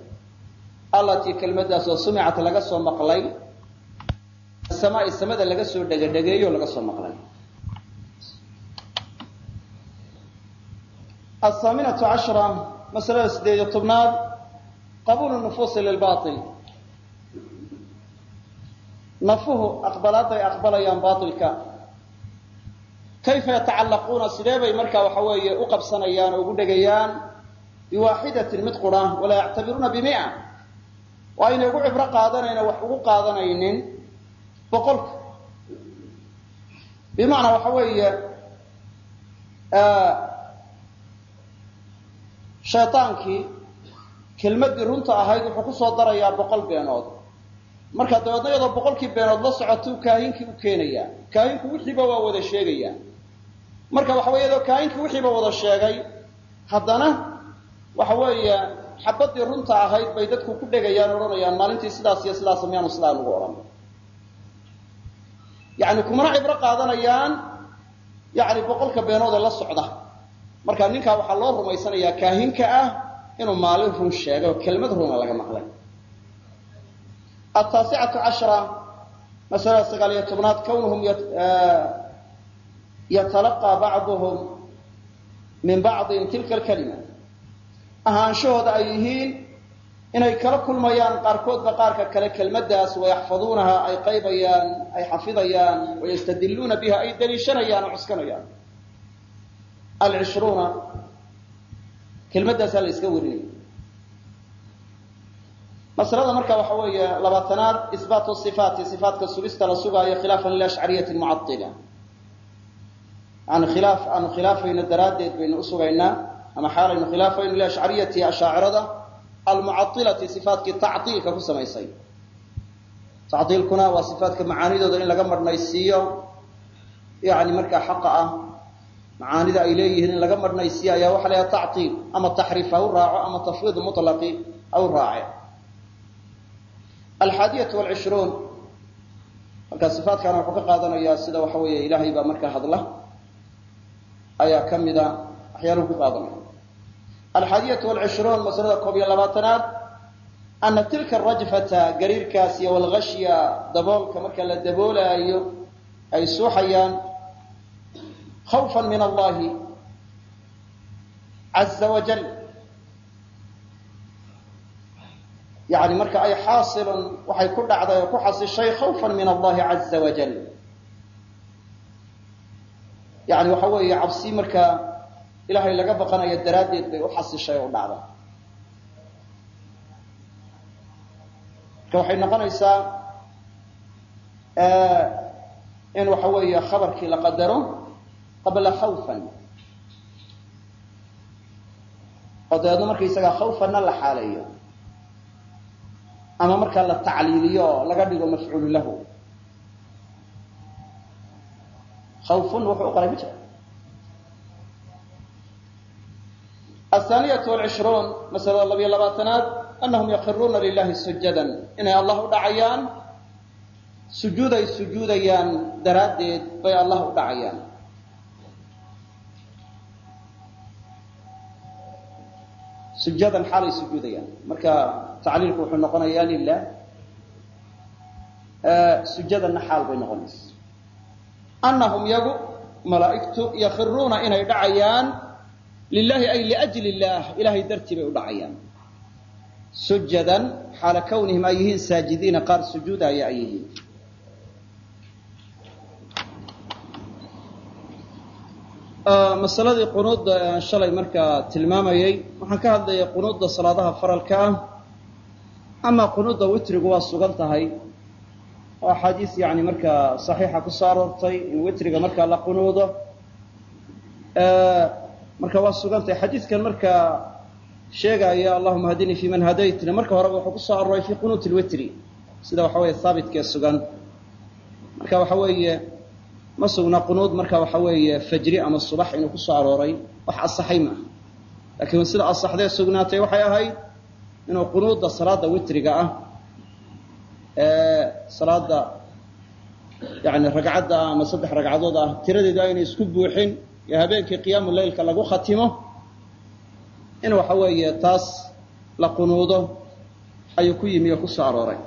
allatii kelmaddaasoo sumicat laga soo maqlay samaai samada laga soo dhegadhegeeyo laga soo maqlay athaaminatu cashra masalada sideed iyo tobnaad qabuulu nufuusi lilbail nafuhu aqbalaadday aqbalayaan baailka kayfa yatacallaquuna sidee bay markaa waxa weeye u qabsanayaan oo ugu dhegayaan biwaaxidatin mid qura walaa yactabiruuna bimia oo aynay ugu cibro qaadanayna wax ugu qaadanaynin boqolka bimacnaa waxa weeye shayaankii kelmaddii runta ahayd wuxuu ku soo darayaa boqol beenood marka dabeedna iyadoo boqolkii beenood la socotuu kaahinkii u keenayaa kaahinku wixiiba waa wada sheegayaa marka waxa wey iyadoo kaahinkii wixiiba wada sheegay haddana waxa weeye xabadii runta ahayd bay dadku ku dhegayaan odhanayaan maalintii sidaas iyo sidaas miyaanu sidaa nugu odhan. Yani kumana cibro qaadanayaan yani boqolka beenood ee la socda. Marka ninkaa waxaa loo rumaysanayaa kaahinka ah inuu maalin run sheegay oo kelmad runa laga maqlay. Ataasicatu cashra masalada sagaal iyo tobnaad kawnuhum yatalaqaa bacduhum min bacdin tilka alkalima. Ahaanshahooda ay yihiin inay kala kulmayaan qaarkoodba qaarka kale kelmaddaas wayaxfaduunaha ay qaybayaan ay xafidayaan wayastadiluuna biha ay daliishanayaan oo cuskanayaan alcishruuna kelmaddaasaa la iska warinaya masalada marka waxa weeye labaatanaad isbaatu sifaati sifaatka sugista la sugaayo khilaafan liashcariyati mucaila yani khilaaf aanu khilaafayno daraaddeed baynu usugaynaa ama xaalaynu khilaafayno liashcariyati ashaacirada almucailati sifaatkii tacdiilka ku samaysay. Tacdiilkuna waa sifaatka macaanidooda in laga marhnaysiiyo yani markaa xaqa ah. Macaanida ay leeyihiin in laga marhnaysiiyo ayaa waxa la tactiil ama taxriif ha u raaco ama tafwiid mulaqi ha u raace. Alxaadiyatu walcishruun marka sifaatkaana wuxuu ka qaadanayaa sida waxa weeye ilaahay baa markaa hadla ayaa ka mida waxyaaluhu ku qaadanaya alxaadiyatu walcishruun masalada koob iyo labaatanaad ana tilka arajfata gariirkaas iyo daboolka marka la daboolaayo ay suuxayaan khawfan min allahi caza wajal yani marka ay xaasilun waxay ku dhacday oo ku xasishay khawfan min allahi caza wajal yani waxa weeye cabsi markaa ilaahay laga baqanayo daraaddeed bay u xasishay u dhacday marka waxay noqonaysaa in waxa weeye khabarkii la qadaro qabla khawfan. Oo dabeedna markaysagaa khawfanna la xaaleeyo. Ama markaa la tacliiliyo oo laga dhigo mafcuulu lahu khawfun wuxuu u qoray ma jira athaaniyatu walcishruun masalada labiyo labaatanaad anahum yakiruuna lilahi sujadan inay allah u dhacayaan sujuuday sujuudayaan daraaddeed bay allah u dhacayaan sujadan xaalay sujuudayaan marka tacliilku wuxuu noqonayaa lilah sujadanna xaal bay noqonaysa anahum yagu malaa'igtu yakiruuna inay dhacayaan lilahi ay liajli illaah ilahay dartii bay u dhacayaan. Sujadan xaala kawnihim ay yihiin saajidiina qaar sujuudaya ay yihiin. Masaladii qunuudda aan shalay markaa tilmaamayey waxaan ka hadlayay qunuudda salaadaha faralka ah ama qunuudda witrigu waa sugan tahay oo axaadiis yani markaa saxiixa ku soo in witriga markaa la qunuudo marka waa sugantahay xadiidkan markaa sheegaya allahuma hadinii fi man hadaytna marka horeba wuxuu ku soo arooray fi qunuuti lwitri sida waxa weeye haabitkee sugan. Marka waxa weeye ma sugna qunuud marka waxa weeye fajri ama subax inuu ku soo arooray. Wax asaxay maaha laakiin sida asaxdee sugnaatay waxay ahayd inuu qunuudda salaada witriga ah salaada yani ragcadda ama saddex ragcadood ah tiradeedu aynay isku buuxin iyo habeenkii qiyaamu leylka lagu khatimo in waxa weeye taas la qunuudo ayuu ku yimi oo ku arooray.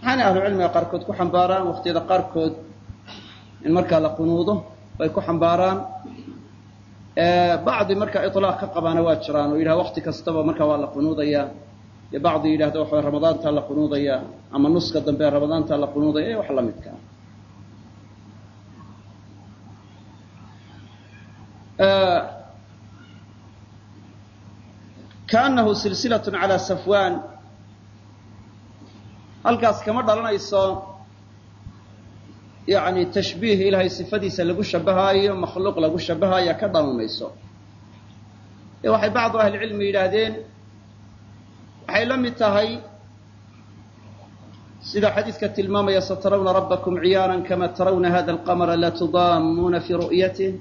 Waxaana ahlucilmiga qaarkood ku xambaaraan waqtiyada qaarkood in markaa la qunuudo bay ku xambaaraan. Bacdi marka ilaaq ka qabaana waa jiraan oo yidhaha waqti kastaba marka waa la qunuudayaa iyo bacdi yidhahda waxa ramadaantaa la qunuudaya ama nuska dambe ramadaantaa la qunuudaya iyo wax la midka. Kaanahu silsilaة calى safwan halkaas kama dhalanayso yani tashbiih ilaahay sifadiisa lagu shabahaayo makhluuq lagu shabahaayo ka ee waxay bacdu ahli cilmi yidhaahdeen waxay la mid tahay sida xadiidka tilmaamaya satarawna rabbakum ciyaaran kama tarawna hada alqamara la tudaamuuna fi ru'yatih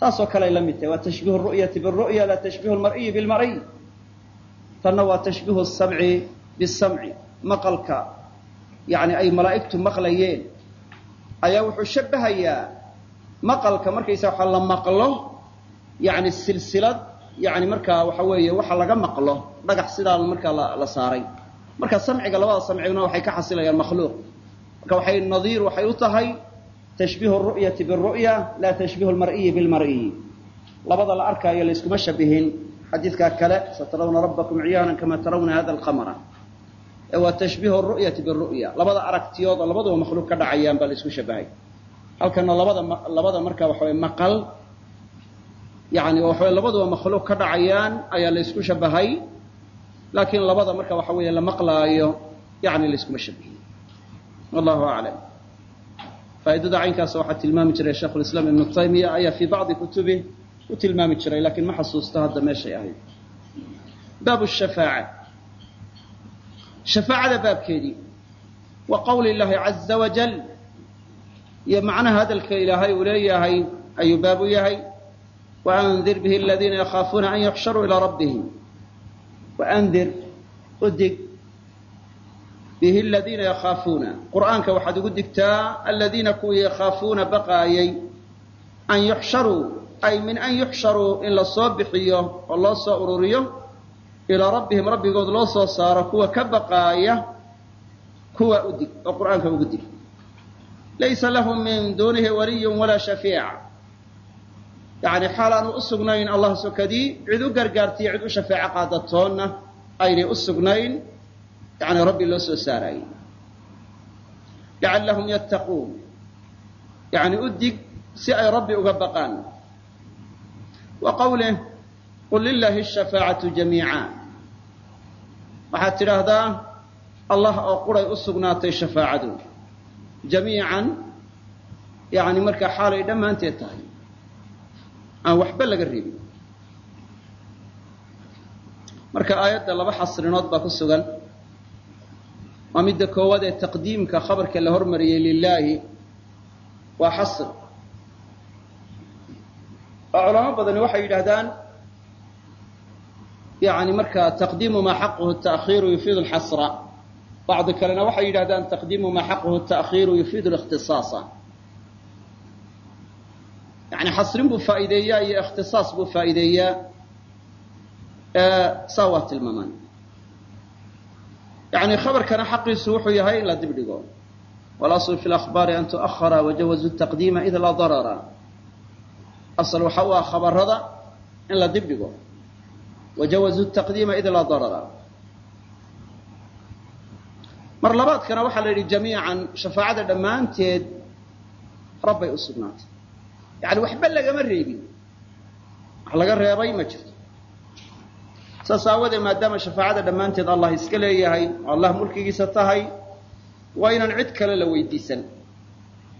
taasoo kale ay la mid tahay waa tashbiihu ru'yati biru'ya la tashbiihu lmar'iyi bilmar'iy tanna waa tashbiihu samci bisamci maqalka yani ay malaa'igtu maqlayeen. Ayaa wuxuu shabahayaa maqalka markaysa waxa la maqlo yani silsilad yani markaa waxa weeye waxa laga maqlo dhagax sidaa markaa la saaray. Marka samciga labada samcigna waxay ka xasilayaan makhluuq. Marka waxay nadiir waxay u tahay tashbiihu ru'yati biru'ya laa tashbiihu lmar'iyi bilmar'iyi labada la arkaayo layskuma shabihin xadiidkaa kale satarawna rabbakum ciyaanan kama tarawna hada alqamara. Waa tashbiihu ru'yati biru'ya. Labada aragtiyood oo labaduba makhluuq ka dhacayaan baa laysku shabahay. Halkana labada labada marka waxa way maqal yani waxa way labaduba makhluuq ka dhacayaan ayaa laysku shabahay. Laakiin labada marka waxa weeye la maqlaayo yani layskuma shabihin wallahu aclam faaidada caynkaas waxaa tilmaami jiray sheikh lislaam ibnu taymiya ayaa fii bacdi kutubih u tilmaami jiray lakiin ma xasuusto hadda meeshay ahayd. Baabu shafaaca. Shafaacada baabkeedii wa qowli illaahi caza wajal iyo macnaha hadalka ilaahay uu leeyahay ayuu baab u yahay waandir bihi aladiina yakhaafuuna an yuxsharuu ilaa rabbihim waandir udig bihi aladiina yakhaafuuna qur'aanka waxaad ugu digtaa aladiina kuwii yakhaafuuna baqaayay an yuxsharuu ay min an yuxsharuu in la soo bixiyo oo loo soo ururiyo ilaa rabbihim rabbigood loo soo saaro kuwa ka baqaaya kuwa u dig oo qur'aanka ugu dig laysa lahum min duunihi waliyun walaa shafiic yacni xaal aanu u sugnayn allah sokadii cid u gargaartiyo cid u shafeeco qaadatoonna aynay u sugnayn yani rabbi loo soo saaraayey lacallahum yattaquun yani u dig si ay rabbi uga baqaan. Wa qawlih qul lilaahi ashafaacatu jamiica waxaad tidhaahdaa allah oo quray u sugnaatay shafaacadu. Jamiican yani markaa xaalay dhammaanteed tahay aan waxba laga reebin. Marka aayadda laba xasrinood baa ku sugan. Waa midda koowaad ee taqdiimka khabarka la hormariyey lilaahi waa xasr. Oo culamo badani waxay yidhaahdaan yani markaa taqdiimu maa xaquhu ta'khiiru yufiidu alxasra. Bacdi kalena waxay yidhahdaan taqdiimu maa xaquhu ta'khiiru yufiidu alikhtisaasa yani xasrin buu faa'iideeyaa iyo ikhtisaas buu faa'iideeyaa saa waa tilmaamaan yani khabarkana xaqiisu wuxuu yahay in la dib dhigo walasl fi lakhbaari an tu'ahara wajawazu taqdiima id laa darara asal waxa u ah khabarada in la dib dhigo wajawazu taqdiima id laa darara mar labaadkana waxaa la yidhi jamiican shafaacada dhammaanteed rabbay u sugnaatay yani waxba lagama reebin wax laga reebay ma jirto saas aawadee maadaama shafaacada dhammaanteed allah iska leeyahay allah mulkigiisa tahay waa inaan cid kale la weydiisan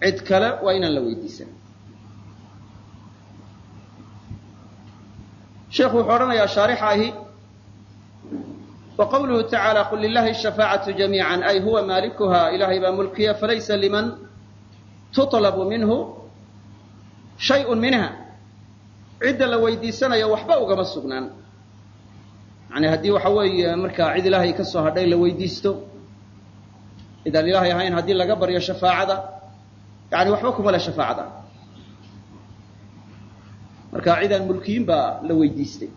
cid kale waa inaan la weydiisan sheekhu wuxuu odhanayaa shaarixa ahi tacaala qul lilahi ashafaacatu jamiican ay huwa maalikuha ilaahay baa mulkiya falaysa liman tutlabu minhu shayun minha cidda la weydiisanayo waxba ugama sugnaan yani haddii waxa weeye markaa cid ilaahay ka soo hadhay la weydiisto cid aan ilaahay ahayn haddii laga baryo shafaacada yani waxba kuma le shafaacada marka cid aan mulkiyin baa la weydiistay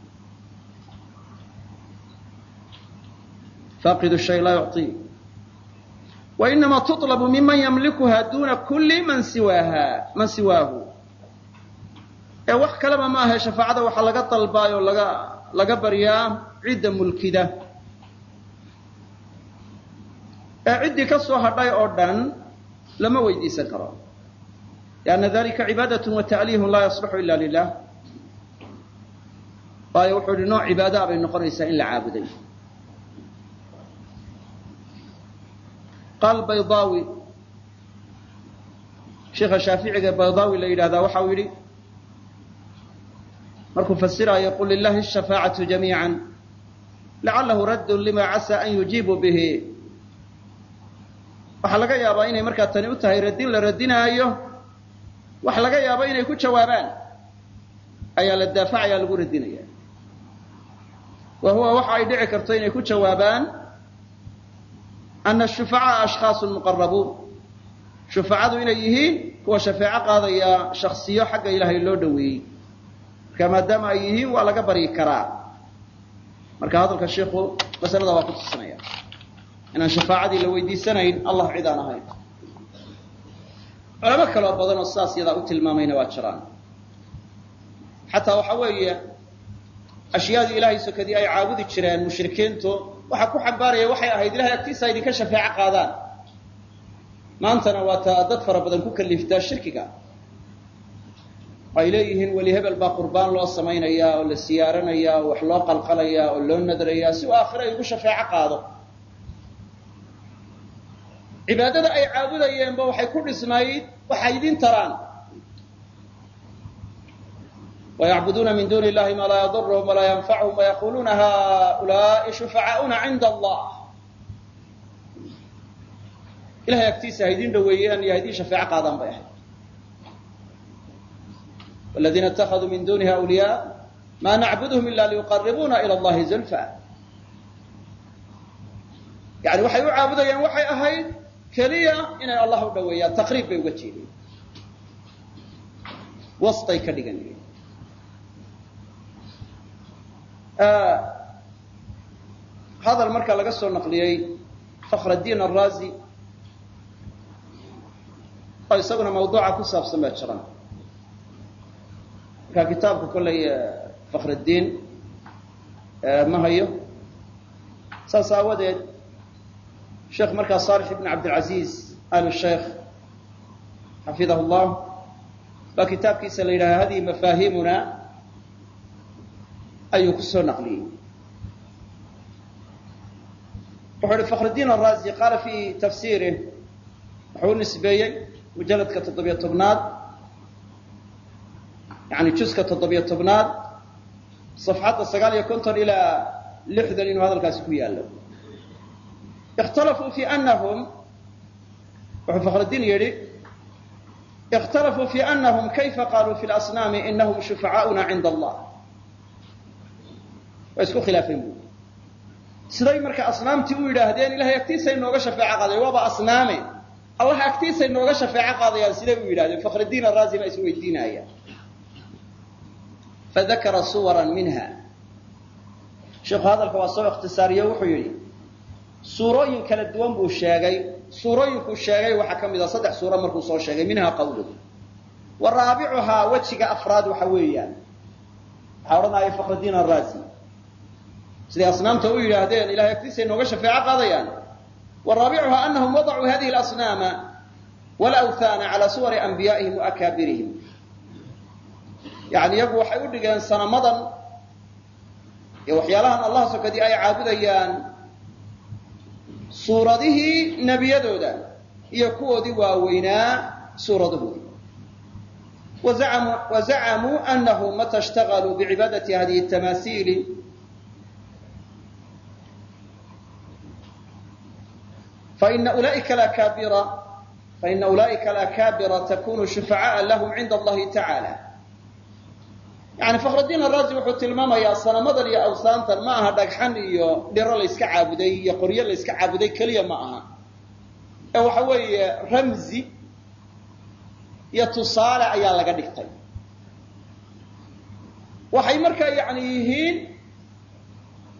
faaqidu shay laa yucطi wa inama tuطlabu miman yamlikuha duna kuli man siwaaha man siwaahu ee wax kaleba ma ahe shafaacada waxaa laga dalbaayoo laga laga baryaa cidda mulkida. Ee ciddii ka soo hadhay oo dhan lama weydiisan karo. Lianna dalika cibaadat wa ta'liihun laa yasluxu ila lilah waayo wuxuu yihi nooc cibaadaa bay noqonaysaa in la caabuday. Qaal baydaawi sheikha shaaficiga baydaawi la yidhahdaa waxa uu yidhi markuu fasiraayo qul lilahi ashafaacatu jamiica lacalahu raddun lima casa an yujiibuu bihi. Waxaa laga yaabaa inay markaa tani u tahay radin la radinaayo wax laga yaabo inay ku jawaabaan ayaa la daafacaya lagu radinaya wa huwa waxa ay dhici karto inay ku jawaabaan ana ashufacaa ashkhaasun muqarabuun shufacadu inay yihiin kuwa shafeeco qaadaya shaksiyo xagga ilaahay loo dhoweeyey maadaama ay yihiin waa laga baryi karaa marka hadalka shiiku masalada waa ku tusinaya inaan shafaacadii la weydiisanayn allah cid aan ahayn culamo kaloo badan oo sidaas yadaa u tilmaamayna waa jiraan xataa waxa weeye ashyaadii ilaahay sokadii ay caabudi jireen mushrikiintu waxaa ku xambaaraya waxay ahayd ilahay agtiisa idinka shafeeco qaadaan maantana waa taa dad fara badan ku kaliftaa shirkiga ay leeyihiin weli hebel baa qurbaan loo samaynayaa oo la siyaaranayaa oo wax loo qalqalayaa oo loo nadrayaa si uu aakhiro ay ugu shafeeco qaado. Cibaadada ay caabudayeenba waxay ku dhisnayd waxay idin taraan. Wayacbuduuna min duuni illahi maa laa yaduruhum walaa yanfacuhum wayaquluuna haulaai shufacaauna cinda allah. Ilahay agtiisa ha idin dhaweeyaan iyo ha idin shafeeco qaadaan bay ahayd والذين اتخذوا من دونها أولياء ما نعبدهم إلا ليقربونا إلى الله زلفى يعني waxay u caabudayaan waxay ahayd keliya inay allah u dhaweeyaan taqriib bay uga jeedeen wastay ka dhiganayeen hadal marka laga soo naqliyey fakhraddiin araazi oo isaguna mawduuca ku saabsan baa jiran marka kitaabka kollay fakhraddiin ma hayo. Saas aawadeed sheekh markaa saalix ibn cabdilcaziiz al sheekh xafidahu llah baa kitaabkiisa la yidhaha hadihi mafahimuna ayuu ku soo naqliyey. Wuxuu ihi fakhrudiin araazi qaala fi tafsiirih wuxuu u nisbeeyey mujalladka toddobiyo tobnaad yani juska toddobiyo tobnaad safxadda sagaal iyo konton ilaa lixdan inuu hadalkaasi ku yaallo ikhtalafuu fi anahum wuxuu fakhrudiin yidhi ikhtalafuu fi anahum kayfa qaaluu fi lasnaami inahum shufacaauna cinda allah waa isku khilaafeen buui siday marka asnaamtii u yidhaahdeen ilahay agtiisay nooga shafeeco qaadayan waaba asnaame allah agtiisay nooga shafeeco qaadayaan siday u yidhahdeen fakhrudiin araazina isweydiinayaan fadakara suwara minha sheikhu hadalka waa soo ikhtisaariye wuxuu yidhi suurooyin kala duwan buu sheegay suurooyinkuu sheegay waxaa ka mid a saddex suuro markuu soo sheegay minhaa qawluhu wa raabicuhaa wejiga afraad waxa weeyaan waxaa odhanaya fakhrudiin araazi siday asnaamta u yidhaahdeen ilahay agtiisay nooga shafeeco qaadayaan wa raabicuhaa anahum wadacuu hadihi alasnaama walawthaana calaa suwari anbiyaa'ihim wa yani iyagu waxay u dhigeen sanamadan iyo waxyaalahan allah sokadii ay caabudayaan suuradihii nebiyadooda iyo kuwoodii waaweynaa suuradahoodii wa zacamuu mata ishtagaluu bicibaadati hadihi tamasiili faina ulaaika akaabira takunu shufacaaءa lahm cinda allahi tacala yani fakhrudiin araazi wuxuu tilmaamayaa sanamadan iyo awsaantan ma aha dhagxan iyo dhiro layska caabuday iyo qoryo layska caabuday keliya ma aha. Ee waxa weeye ramzi iyo tusaale ayaa laga dhigtay. Waxay markaa yani yihiin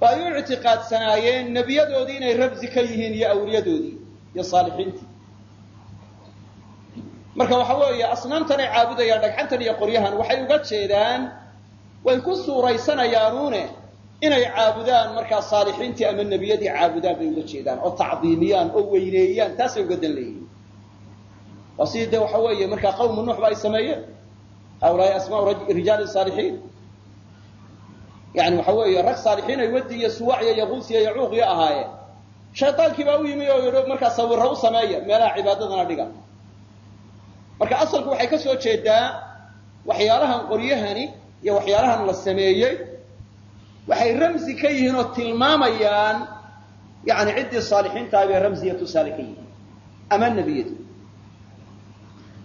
oo ay u ictiqaadsanaayeen nebiyadoodii inay ramzi ka yihiin iyo awliyadoodii iyo saalixiintii. Marka waxa weeye asnaamtan ay caabudayaan dhagxantan iyo qoryahan waxay uga jeedaan way ku suuraysanayaanuune inay caabudaan markaa saalixiintii ama nebiyadii caabudaan bay uga jeedaan oo tacdiimiyaan oo weyneeyaan taasay uga dan leeyihiin. Waa sidii dee waxa weeye markaa qawmu nuux ba ay sameeyeen. Haulaai asmaau rijaali saalixiin. Yani waxa weeye rag saalixiin ay wadi iyo suwaaciyo yaquusiya iyo cuuqiyo ahaayeen shaydaankii baa u yimi oo yihi markaa sawirra u sameeya meelaha cibaadadana dhiga. Marka asalku waxay ka soo jeedaa waxyaalahan qoryahani iyo waxyaalahan la sameeyey waxay ramzi ka yihiin oo tilmaamayaan yani ciddii saalixiintahay bay tusaale ka yihiin ama nebiyadu.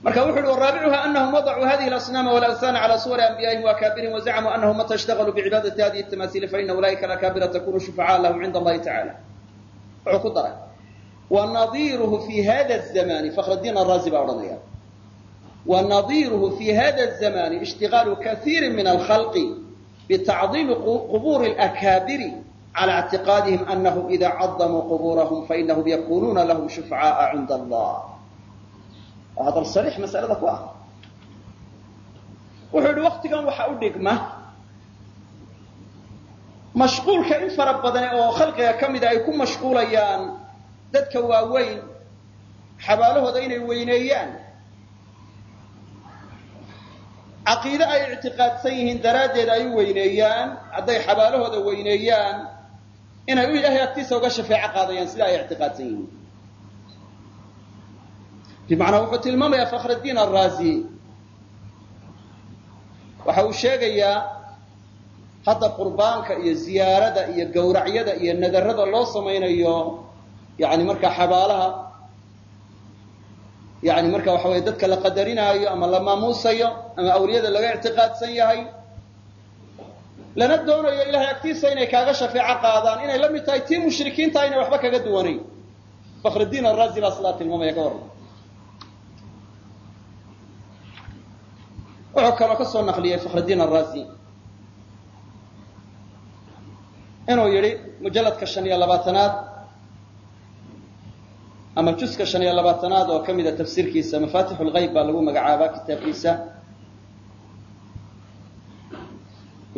Marka wuxu uhi waraabicuha anahum wadacuu hadihi asnaama walawthana cala suwari anbiyaihim waakaabirihim wazacmuu anahum mata ishtaqaluu bicibaadati hadihi tamaasiili faina ulaa'ika alakaabira takunu shufacaءa lahum cinda allahi tacala wuxuu ku daray wanadiiruhu fi hada zamani fakhrudiin araazi baa odhanaya ونظيره في هذا الزمان اشتغال كثير من الخلق بتعظيم قبور الأكابر على اعتقادهم أنهم إذا عظموا قبورهم فإنهم يكونون لهم شفعاء عند الله وهذا الصريح مسألة كواه wuxuu ihi waktigan waxa u dhigma mashquulka in fara badan oo khalqiga ka mida ay ku mashquulayaan dadka waaweyn xabaalahooda inay weyneeyaan caqiide ay ictiqaadsan yihiin daraaddeed ay u weyneeyaan hadday xabaalahooda weyneeyaan inay u ilaahay agtiisa uga shafeeco qaadayaan sida ay ictiqaadsan yihiin. Bimacnaa wuxuu tilmaamayaa fakhrudiin araazi waxa uu sheegayaa hadda qurbaanka iyo ziyaarada iyo gowracyada iyo nadarada loo samaynayo yani markaa xabaalaha yani marka waxa weye dadka la qadarinaayo ama la maamuusayo ama awliyada laga ictiqaadsan yahay lana doonayo ilahay agtiisa inay kaaga shafeeco qaadaan inay la mid tahay tii mushrikiinta aynay waxba kaga duwanayn. Fakhrudiin araazi baa sidaa tilmaamaya ka warran wuxuu kaloo ka soo naqliyey fakhrudiin araazi inuu yidhi mujalladka shan iyo labaatanaad ama juska shan iyo labaatanaad oo ka mida tafsiirkiisa mafatixu lgayb baa lagu magacaabaa kitaabkiisa.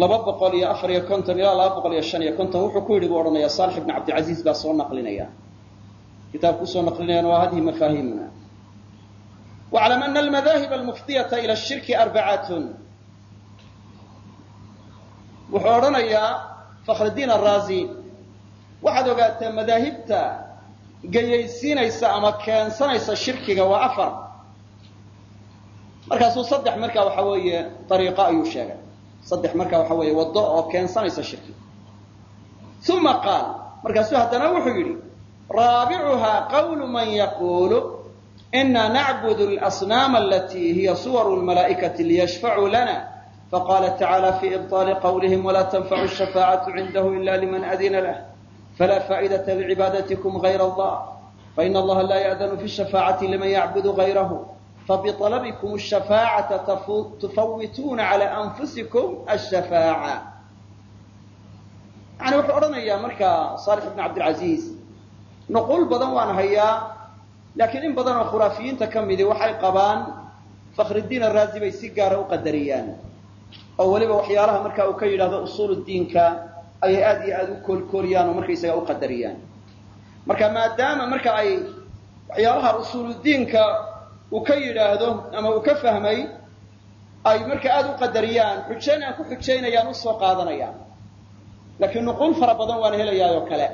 Laba boqol iyo afar iyo konton ilaa laba boqol iyo shan iyo konton wuxuu ku yidhi buu odhanaya saalix ibn cabdilcaziiz baa soo naqlinaya. Kitaabku u soo naqlinayana waa hadihi mafaahimna waclam ana almadaahib almufdiyata ila shirki arbacatun. Wuxuu odhanayaa fakhrudiin araazi waxaad ogaataa madaahibta gayaysiinaysa ama keensanaysa shirkiga waa afar. Markaasuu saddex markaa waxa weeye ariiqo ayuu sheegay. Saddex markaa waxa weeye waddo oo keensanaysa shirkiga uma qaal markaasuu haddana wuxuu yidhi raabicuhaa qawlu man yaquulu ina nacbudu alasnaama alatii hiya suwaru lmalaa'ikati liyashfacuu lana. Faqala tacala fi ibطaali qawlihim walaa tanfacu shafaacatu cindahu ila liman adina lah فلا فائدة لعبادتكم غير الله فإن الله لا يأذن في الشفاعة لمن يعبد غيره فبطلبكم الشفاعة تفوتون على أنفسكم الشفاعة يعني wuxuu odhanayaa markaa صالح بن cabdالعaزيز نqul badan waan hayaa laakiin in badan oo khuraafiyiinta ka midi waxay qabaan فkhrالdiin الraazi bay si gaara u qadariyaan oo weliba waxyaalaha marka uu ka yidhahdo usuul diinka ayay aad iyo aad u koolkooliyaan oo markaysaga u qadariyaan. Marka maadaama marka ay waxyaalaha usuuludiinka uu ka yidhaahdo ama uu ka fahmay ay marka aad u qadariyaan xujayn ku xujaynayaan u soo qaadanayaan. Laakiin nuqul fara badan waan helayaayoo kale.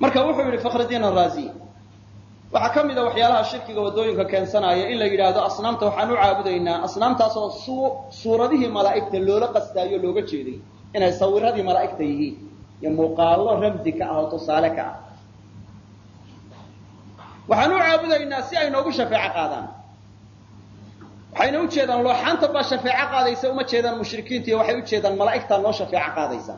Marka wuxuu yidhi fakhrudiin araazi waxaa ka mid a waxyaalaha shirkiga waddooyinka keensanaya in la yidhaahdo asnaamta waxaan u caabudaynaa asnaamtaasoo suuradihii malaa'igta loola qastaayo looga jeeday inay sawiradii malaa'igta yihiin iyo muuqaallo ramzi ka ah oo tusaale ka ah. Waxaan u caabudaynaa si ay noogu shafeeco qaadaan. Waxayna u jeedaan looxaanta baa shafeeco qaadaysa uma jeedaan mushrikiinta iyo waxay u jeedaan malaa'igtaa noo shafeeco qaadaysa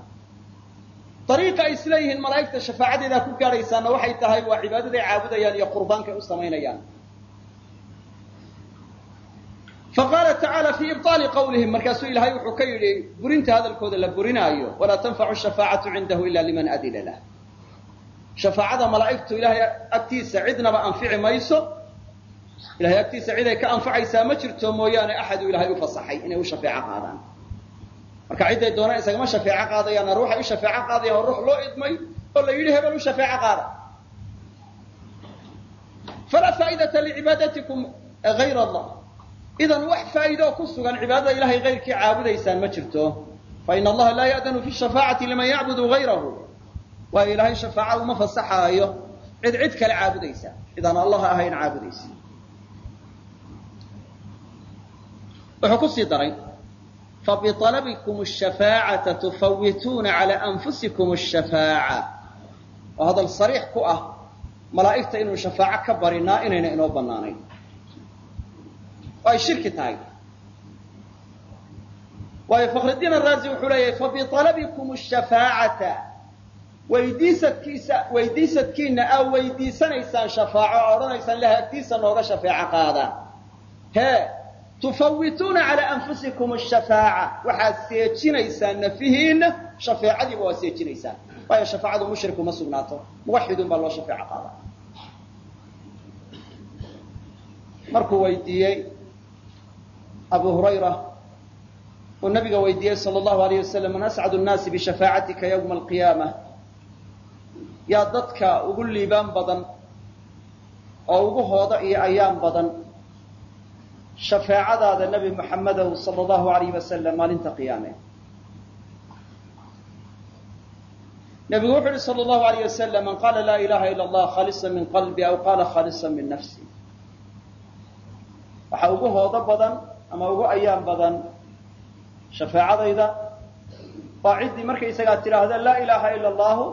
dariiqa ay isleeyihiin malaa'igta shafaacadeedaa ku gaadhaysaana waxay tahay waa cibaadaday caabudayaan iyo qurbaankay u samaynayaan. Faqaala tacaala fii ibطaali qawlihim markaasuu ilaahay wuxuu ka yidhi burinta hadalkooda la burinaayo walaa tanfacu shafaacatu cindahu ila liman adina lah shafaacada malaa'igtu ilaahay agtiisa cidnaba anfici mayso ilahay agtiisa cid ay ka anfacaysaa ma jirto mooyaane axadu ilaahay u fasaxay inay u shafeeco qaadaan marka cidday doonaan isagama shafeeco qaadayaanna ruuxay u shafeeco qaadayaan oo ruux loo idmay oo la yidhi hebel u shafeeco qaada. Falaa faa'idata licibaadatikum hayr allah. Idan wax faa'iidoo ku sugan cibaadada ilahay hayrkii caabudaysaan ma jirto. Fa ina allaha laa ya'danu fi shafaacati liman yacbudu hayrahu waayo ilaahay shafaaca uma fasaxaayo. Cid cid kale caabudaysa cidaan allah ahayn caabudaysa wuxuu ku sii daray fabialabikm shafaacata tufawituuna calaa anfusikum shafaaca oo hadal sariix ku ah malaa'igta inuu shafaaco ka barinaa inayna inoo bannaanayn oo ay shirki tahay waayo fakhridiin araazi wuxuu leeyahay fabialabikum shafaacata weydiisadkiisa weydiisadkiina aa weydiisanaysaan shafaaco oo odhanaysaan lah agtiisa nooga shafeeco qaada hee tufawituuna calaa anfusikum ashafaaca waxaad seejinaysaa nafihiinna shafeecadiiba waa seejinaysaan waayo shafaacadu mushriku ma sugnaato muwaxidun baa loo shafeeco qaada markuu weydiiyey abu hurayra uu nabiga weydiiyey sal allahu alayh wasalam man ascadu nnaasi bishafaacatika yowma alqiyaama yaa dadka ugu liibaan badan oo ugu hooda iyo ayaan badan shafeecadaada nebi moxamedow sala allahu alayh wasalam maalinta qiyaame. Nebigu wuxu uhi sala allahu alayh wasalam man qaala laa ilaha ila allah khaalisa min qalbi aw qaala khaalisa min nafsi. Waxaa ugu hoodo badan ama ugu ayaan badan shafeecadayda waa ciddii markaysagaa tidhaahda laa ilaaha ila allahu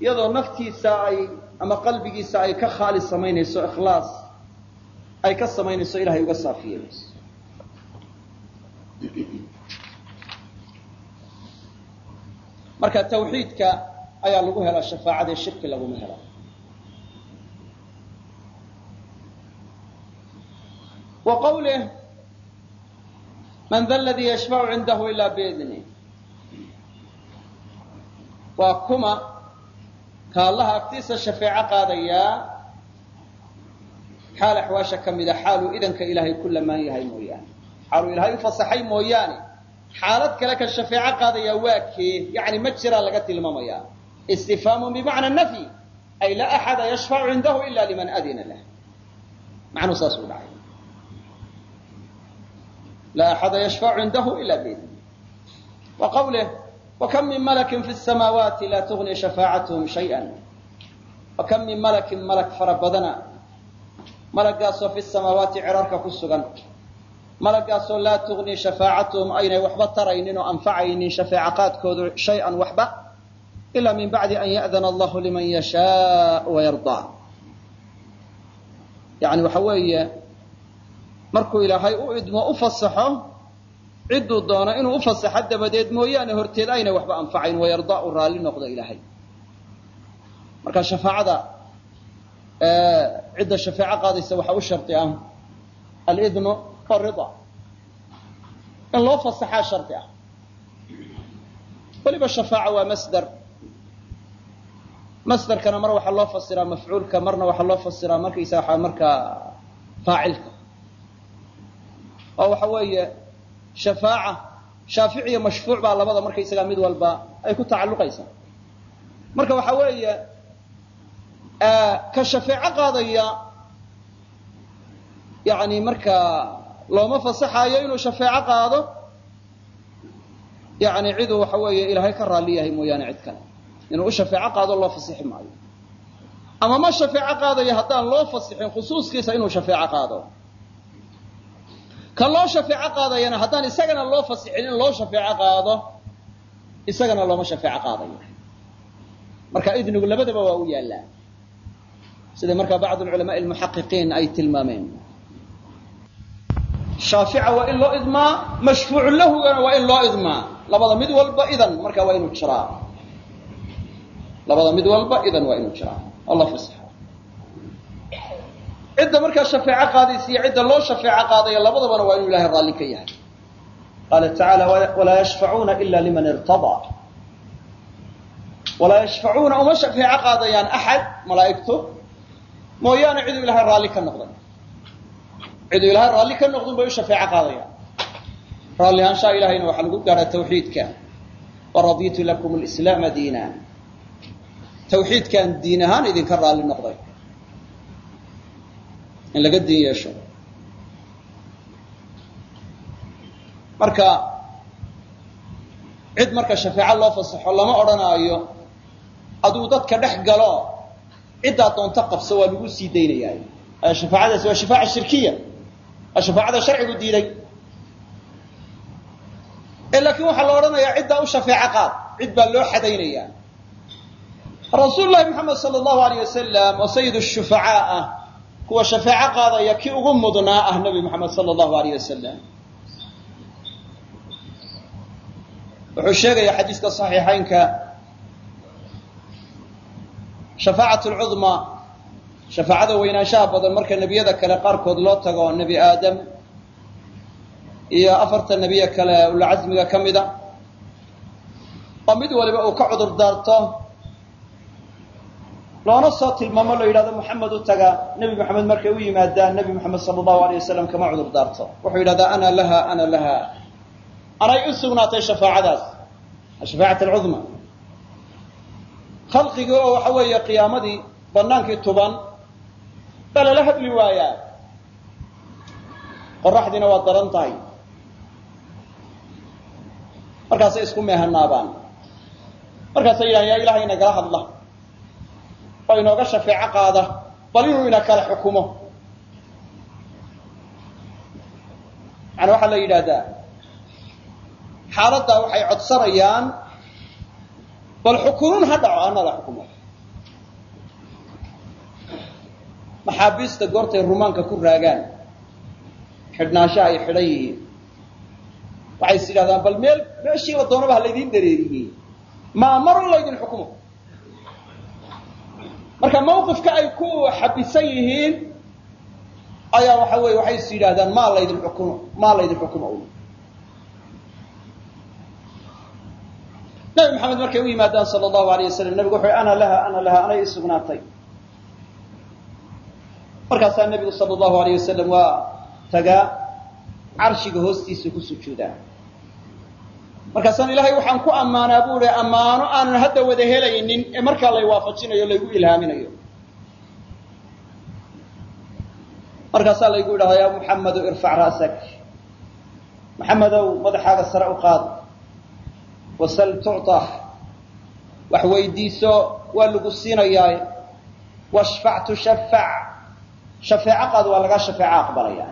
iyadoo naftiisa ay ama qalbigiisa ay ka khaalis samaynayso ikhlaas ay ka samaynayso ilahay uga saafiyeynayso marka tawxiidka ayaa lagu helaa shafaacadee shirki laguma helo. Wa qawlih man da ladii yashfacu cindahu ila biidnih waa kuma ka agtiisa shafeeco qaadayaa xaal axwaasha ka mida xaaluu idanka ilaahay ku lamaan yahay mooyaane. Xaaluu ilaahay u fasaxay mooyaane. Xaalad kale ka shafeeco qaadayaa waa kee? Yani ma jiraa laga tilmaamayaa istifhaamun bimacna nafyi ay laa axada yashfacu cindahu ila liman adina lah. Macnuu saas u dhacay. Laa axada yashfacu cindahu ila biidni wa qawlih wakam min malakin fi samaawaati laa tugni shafaacatuhum shayئa wakam min malakin malak fara badana malagaasoo fi samaawaati cirarka ku sugan. Malagaasoo laa tugni shafaacatuhum aynay waxba taraynin oo anfacaynin shafeeco qaadkoodu shay-an waxba ila min bacdi an ya'dana allahu liman yashaa wayardaa yani waxa weeye markuu ilaahay u idmo u fasaxo cidduu doono inuu u fasaxo dabadeed mooyaane horteed aynay waxba anfacayn wayardaa u raalli noqdo ilaahay. Marka shafaacada cidda shafeeco qaadaysa waxaa u shardi ah alidnu warida. In loo fasaxaa shardi ah. Weliba shafaaca waa masder. Masderkana mar waxaa loo fasiraa mafcuulka marna waxaa loo fasiraa markaysa waxaa markaa faacilka. Oo waxa weeye shafaaca shaafic iyo mashfuuc baa labada markaysagaa mid walba ay ku tacalluqaysaa. Marka waxa weeye ka shafeeco qaadaya yani markaa looma fasaxaayo inuu shafeeco qaado yani ciduu waxa weeye ilaahay ka raalli yahay mooyaane cid kale. Inuu u shafeeco qaado loo fasixi maayo. Ama ma shafeeco qaadayo haddaan loo fasixin khusuuskiisa inuu shafeeco qaado. Ka loo shafeeco qaadayana haddaan isagana loo fasixin in loo shafeeco qaado isagana looma shafeeco qaadayo. Marka idnigu labadaba waa u yaallaa sida markaa bacd culamaai almuxaqiqiin ay tilmaameen. Shaafica waa in loo idmaa mashfuucu waa in loo idmaa. Labada mid walba idan marka waa inuu jiraa. Labada mid walba idan waa inuu jiraa. Alla fasaxa cidda markaa shafeeco qaadaysa iyo cidda loo shafeeco qaadaya labadabana waa inuu ilahay raalli ka yahay. Qaala tacaala walaa yashfacuuna ila liman irtadaa. Walaa yashfacuuna uma shafeeco qaadayaan axad malaa'igtu mooyaane ciduu ilahay raalli ka noqday ciduu ilahay raalli ka noqdin bay u shafeeco qaadayaan. Raalli ahaanshaha ilahayna waxaa lagu gaadhaa tawxiidka. Waraditu lakum lislaama diina. Tawxiidkaan diin ahaan idinka raalli noqday. In laga diin yeesho. Marka cid marka shafeeco loo fasaxo lama odhanaayo aduu dadka dhex galo ciddaa doonto qabso waa lagu sii daynayaa shafaacadaasi waa shafaaca shirkiya shafaacada sharcigu diiday laakiin waxaa la odhanayaa ciddaa u shafeeco qaad cid baa loo xadaynayaa rasuul maxamed sala allahu alayh wasalam oo sayid shufacaa ah kuwa shafeeco qaadaya kii ugu mudnaa ah nabi maxamed sala allahu alayh wasalam wuxuu sheegaya xadiiska saxiixaynka shafaacat lcudmaa shafaacada weynaanshaha badan marka nebiyada kale qaarkood loo tago nebi aadam. Iyo afarta nebiye kale ulcasmiga ka mida. Oo mid waliba uu ka cudur daarto. Loona soo tilmaamo la yidhahdo moxamed u taga nebi moxamed markay u yimaadaan nebi moxamed sala allahu alayh wasalam kama cudur daarto. Wuxuu yidhahdaa ana laha ana laha. Anay u sugnaatay shafaacadaas. Shafaacat alcudma khalqigii oo waxa weeye qiyaamadii banaankii tuban baa lala hadli waayaa. Qoraxdiina waa daran tahay. Markaasay isku meehanaabaan. Markaasay yidhahan yaa ilahay inagala hadla. Oo inooga shafeeco qaada. Bal inuu ina kala xukumo. Yani waxaa la yidhaahdaa xaaladdaa waxay codsanayaan bal xukunun ha dhaco anala xukumo maxaabiista goortay rumaanka ku raagaan xidhnaanshaha ay xidhan yihiin. Waxay is yidhahdaan bal meel meeshiiba doonaba ha laydiin dareeriyey maa marun laydin xukumo. Marka mawqifka ay ku xabisan yihiin ayaa waxa weye waxay is yidhaahdaan maa laydin xukumo maa laydin xukumo nabi maxamed markay u yimaadaan sala allahu alayh wasalam nebigu wuxu ana laha ana laha anay i markaasaa nebigu sala allahu alayh wasalam waa tagaa carshiga hoostiisa ku sujuudaa. Markaasaan ilaahay waxaan ku ammaanaa bu uhi ammaano aanan hadda wada helaynin ee markaa lay waafajinayo laygu ilhaaminayo markaasaa laygu idhahdaa ya muxamedu irfac ra'sak. Maxamedow madaxaaga sare u qaad wasal tucطa wax weydiiso waa lagu siinayaa. Washfac tushafac shafeeco qaad waa lagaa shafeeco aqbalaya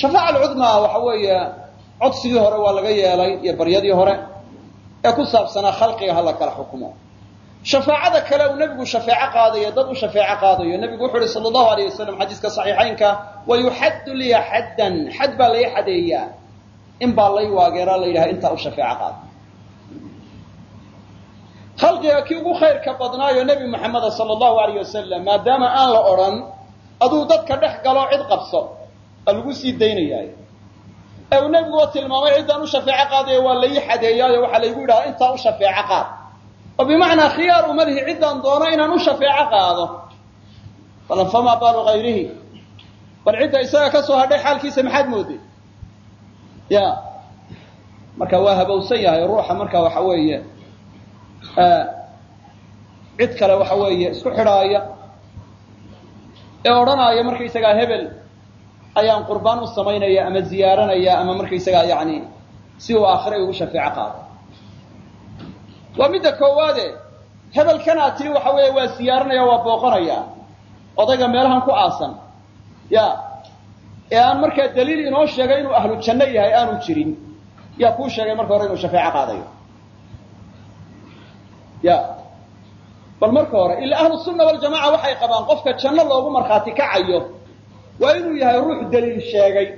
shafaaca alcudmaa waxa weeye codsigii hore waa laga yeelay iyo baryadii hore ee ku saabsanaa khalqiga ha la kala xukumo. Shafaacada kale uu nebigu shafeeco qaadayo dad u shafeeco qaadayo. Nebigu wuxu uhi sala allahu alayh wasalam xadiiska saxiixaynka wayuxaddu liya xaddan xad baa lay xadeeyaa in baa lay waageeraa la yidhaha intaa u shafeeco qaada khalqiga kii ugu khayrka badnaayo nebi moxameda sala allahu alayh wasalam maadaama aan la odhan aduu dadka dhex galo cid qabso aa lagu sii daynayaay. Ee uu nebiguba tilmaamay ciddaan u shafeeco qaadaya waa lai xadeeyaayo waxaa laygu yidhahaa intaa u shafeeco qaad. Oo bimacnaa khiyaar uma lihi ciddaan doono inaan u shafeeco qaado. Balan famaa baalu hayrihi bal cidda isaga ka soo hadhay xaalkiisa maxaad mooday ya. Marka waa habowsan yahay ruuxa marka waxa weeye cid kale waxa weeye isku xidhaaya ee odhanaaya markaysagaa hebel ayaan qurbaan u samaynaya ama ziyaaranaya ama markaysagaa yani si uu aakhira ugu shafeeco qaado. Waa midda koowaade hebelkanaa tii waxa weeye waa siyaaranaya waa booqanaya. Odayga meelahan ku aasan. Ya ee aan markaa daliil inoo sheegay inuu ahlu janno yahay aanu jirin. Yaa kuu sheegay marka hore inuu shafeeco qaadayo. Ya bal marka hore ila ahlu sunna waljamaca waxay qabaan qofka janno loogu markhaati kacayo waa inuu yahay ruux daliil sheegay.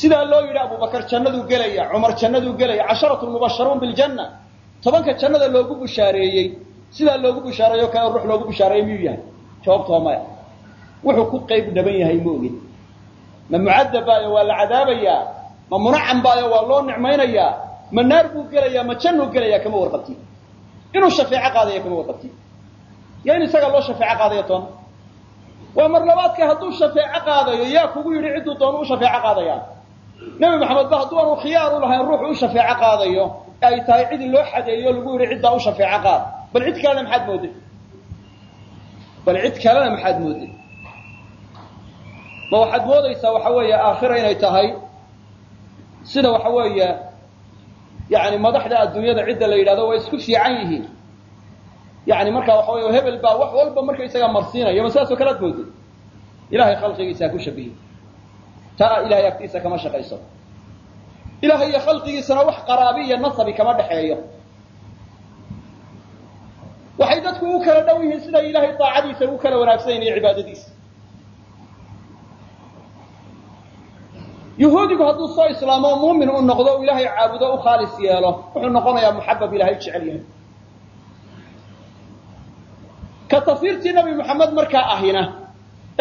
Sidaa loo yidhi abubakar jannaduu gelaya cumar jannaduu gelaya casharatu mubasharuun biljanna tobanka jannada loogu bushaareeyey sidaa loogu bushaareeyo kale ruux loogu bushaareeyey miyuu yahay? Jawaabtoo maya wuxuu ku qayb dhaban yahay ma ogin. Ma mucadab baayo waa la cadaabayaa. Ma munacam baayo waa loo nicmaynayaa. Ma naar buu gelayaa ma jannuu gelayaa kama warqabti inuu shafeeco qaadaya kama warqabti yo in isaga loo shafeeco qaadayo toona waa mar labaadka hadduu shafeeco qaadayo yaa kugu yidhi cidduu doonu u shafeeco qaadaya. Nebi maxamed ba hadduu aanu khiyaar u lahayn ruuxu u shafeeco qaadayo ay tahay cidi loo xadeeyo lagu yidhi ciddaa u shafeeco qaad. Bal cid kalena maxaad mooday bal cid kalena maxaad mooday ma waxaad moodaysaa waxa weeye aakhira inay tahay? Sida waxa weeye yani madaxda adduunyada cidda la yidhahdo way isku fiican yihiin. Yani marka waxa wey hebel baa wax walba markaysaga marsiinaya ma sidaasoo kale ad mooday ilahay khalqigiisa ha ku shabihi. Taa ilahay agtiisa kama shaqayso. Ilahay iyo khalqigiisana wax qaraabi iyo nasabi kama dhexeeyo. Waxay dadku u kala dhow yihiin siday ilahay daacadiisa ugu kala wanaagsan yihiin iyo cibaadadiisa yuhuudigu hadduu soo islaamo muumin u noqdo u ilaahay caabudo u khaalis yeelo wuxuu noqonayaa muxabab ilahay jecel yahay. Ka tafiirtii nabi maxamed markaa ahina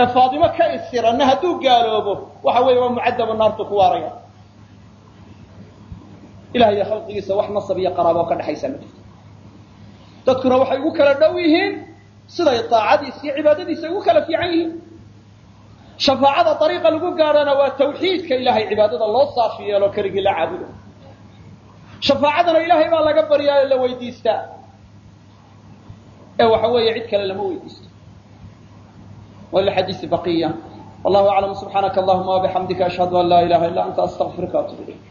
ee faatimo ka isiranna hadduu gaaloobo waxa weeye waa mucadabu naartu ku waaraya. Ilahay iyo khalqigiisa wax nasab iyo qaraabo ka dhexaysa ma jirto. Dadkuna waxay ugu kala dhow yihiin siday daacadiisa iyo cibaadadiisa ugu kala fiican yihiin shafaacada ariiqa lagu gaadhana waa tawxiidka ilahay cibaadada loo saafi yeelo keligii la caabudo. Shafaacadana ilaahay baa laga baryaa la weydiistaa. Ee waxa weeye cid kale lama weydiisto. Walxadiisi baqiya. Wallahu aclam subxaanaka allahuma wabixamdika ashhadu an laa ilaha illa anta astaqfiruka atub ilayk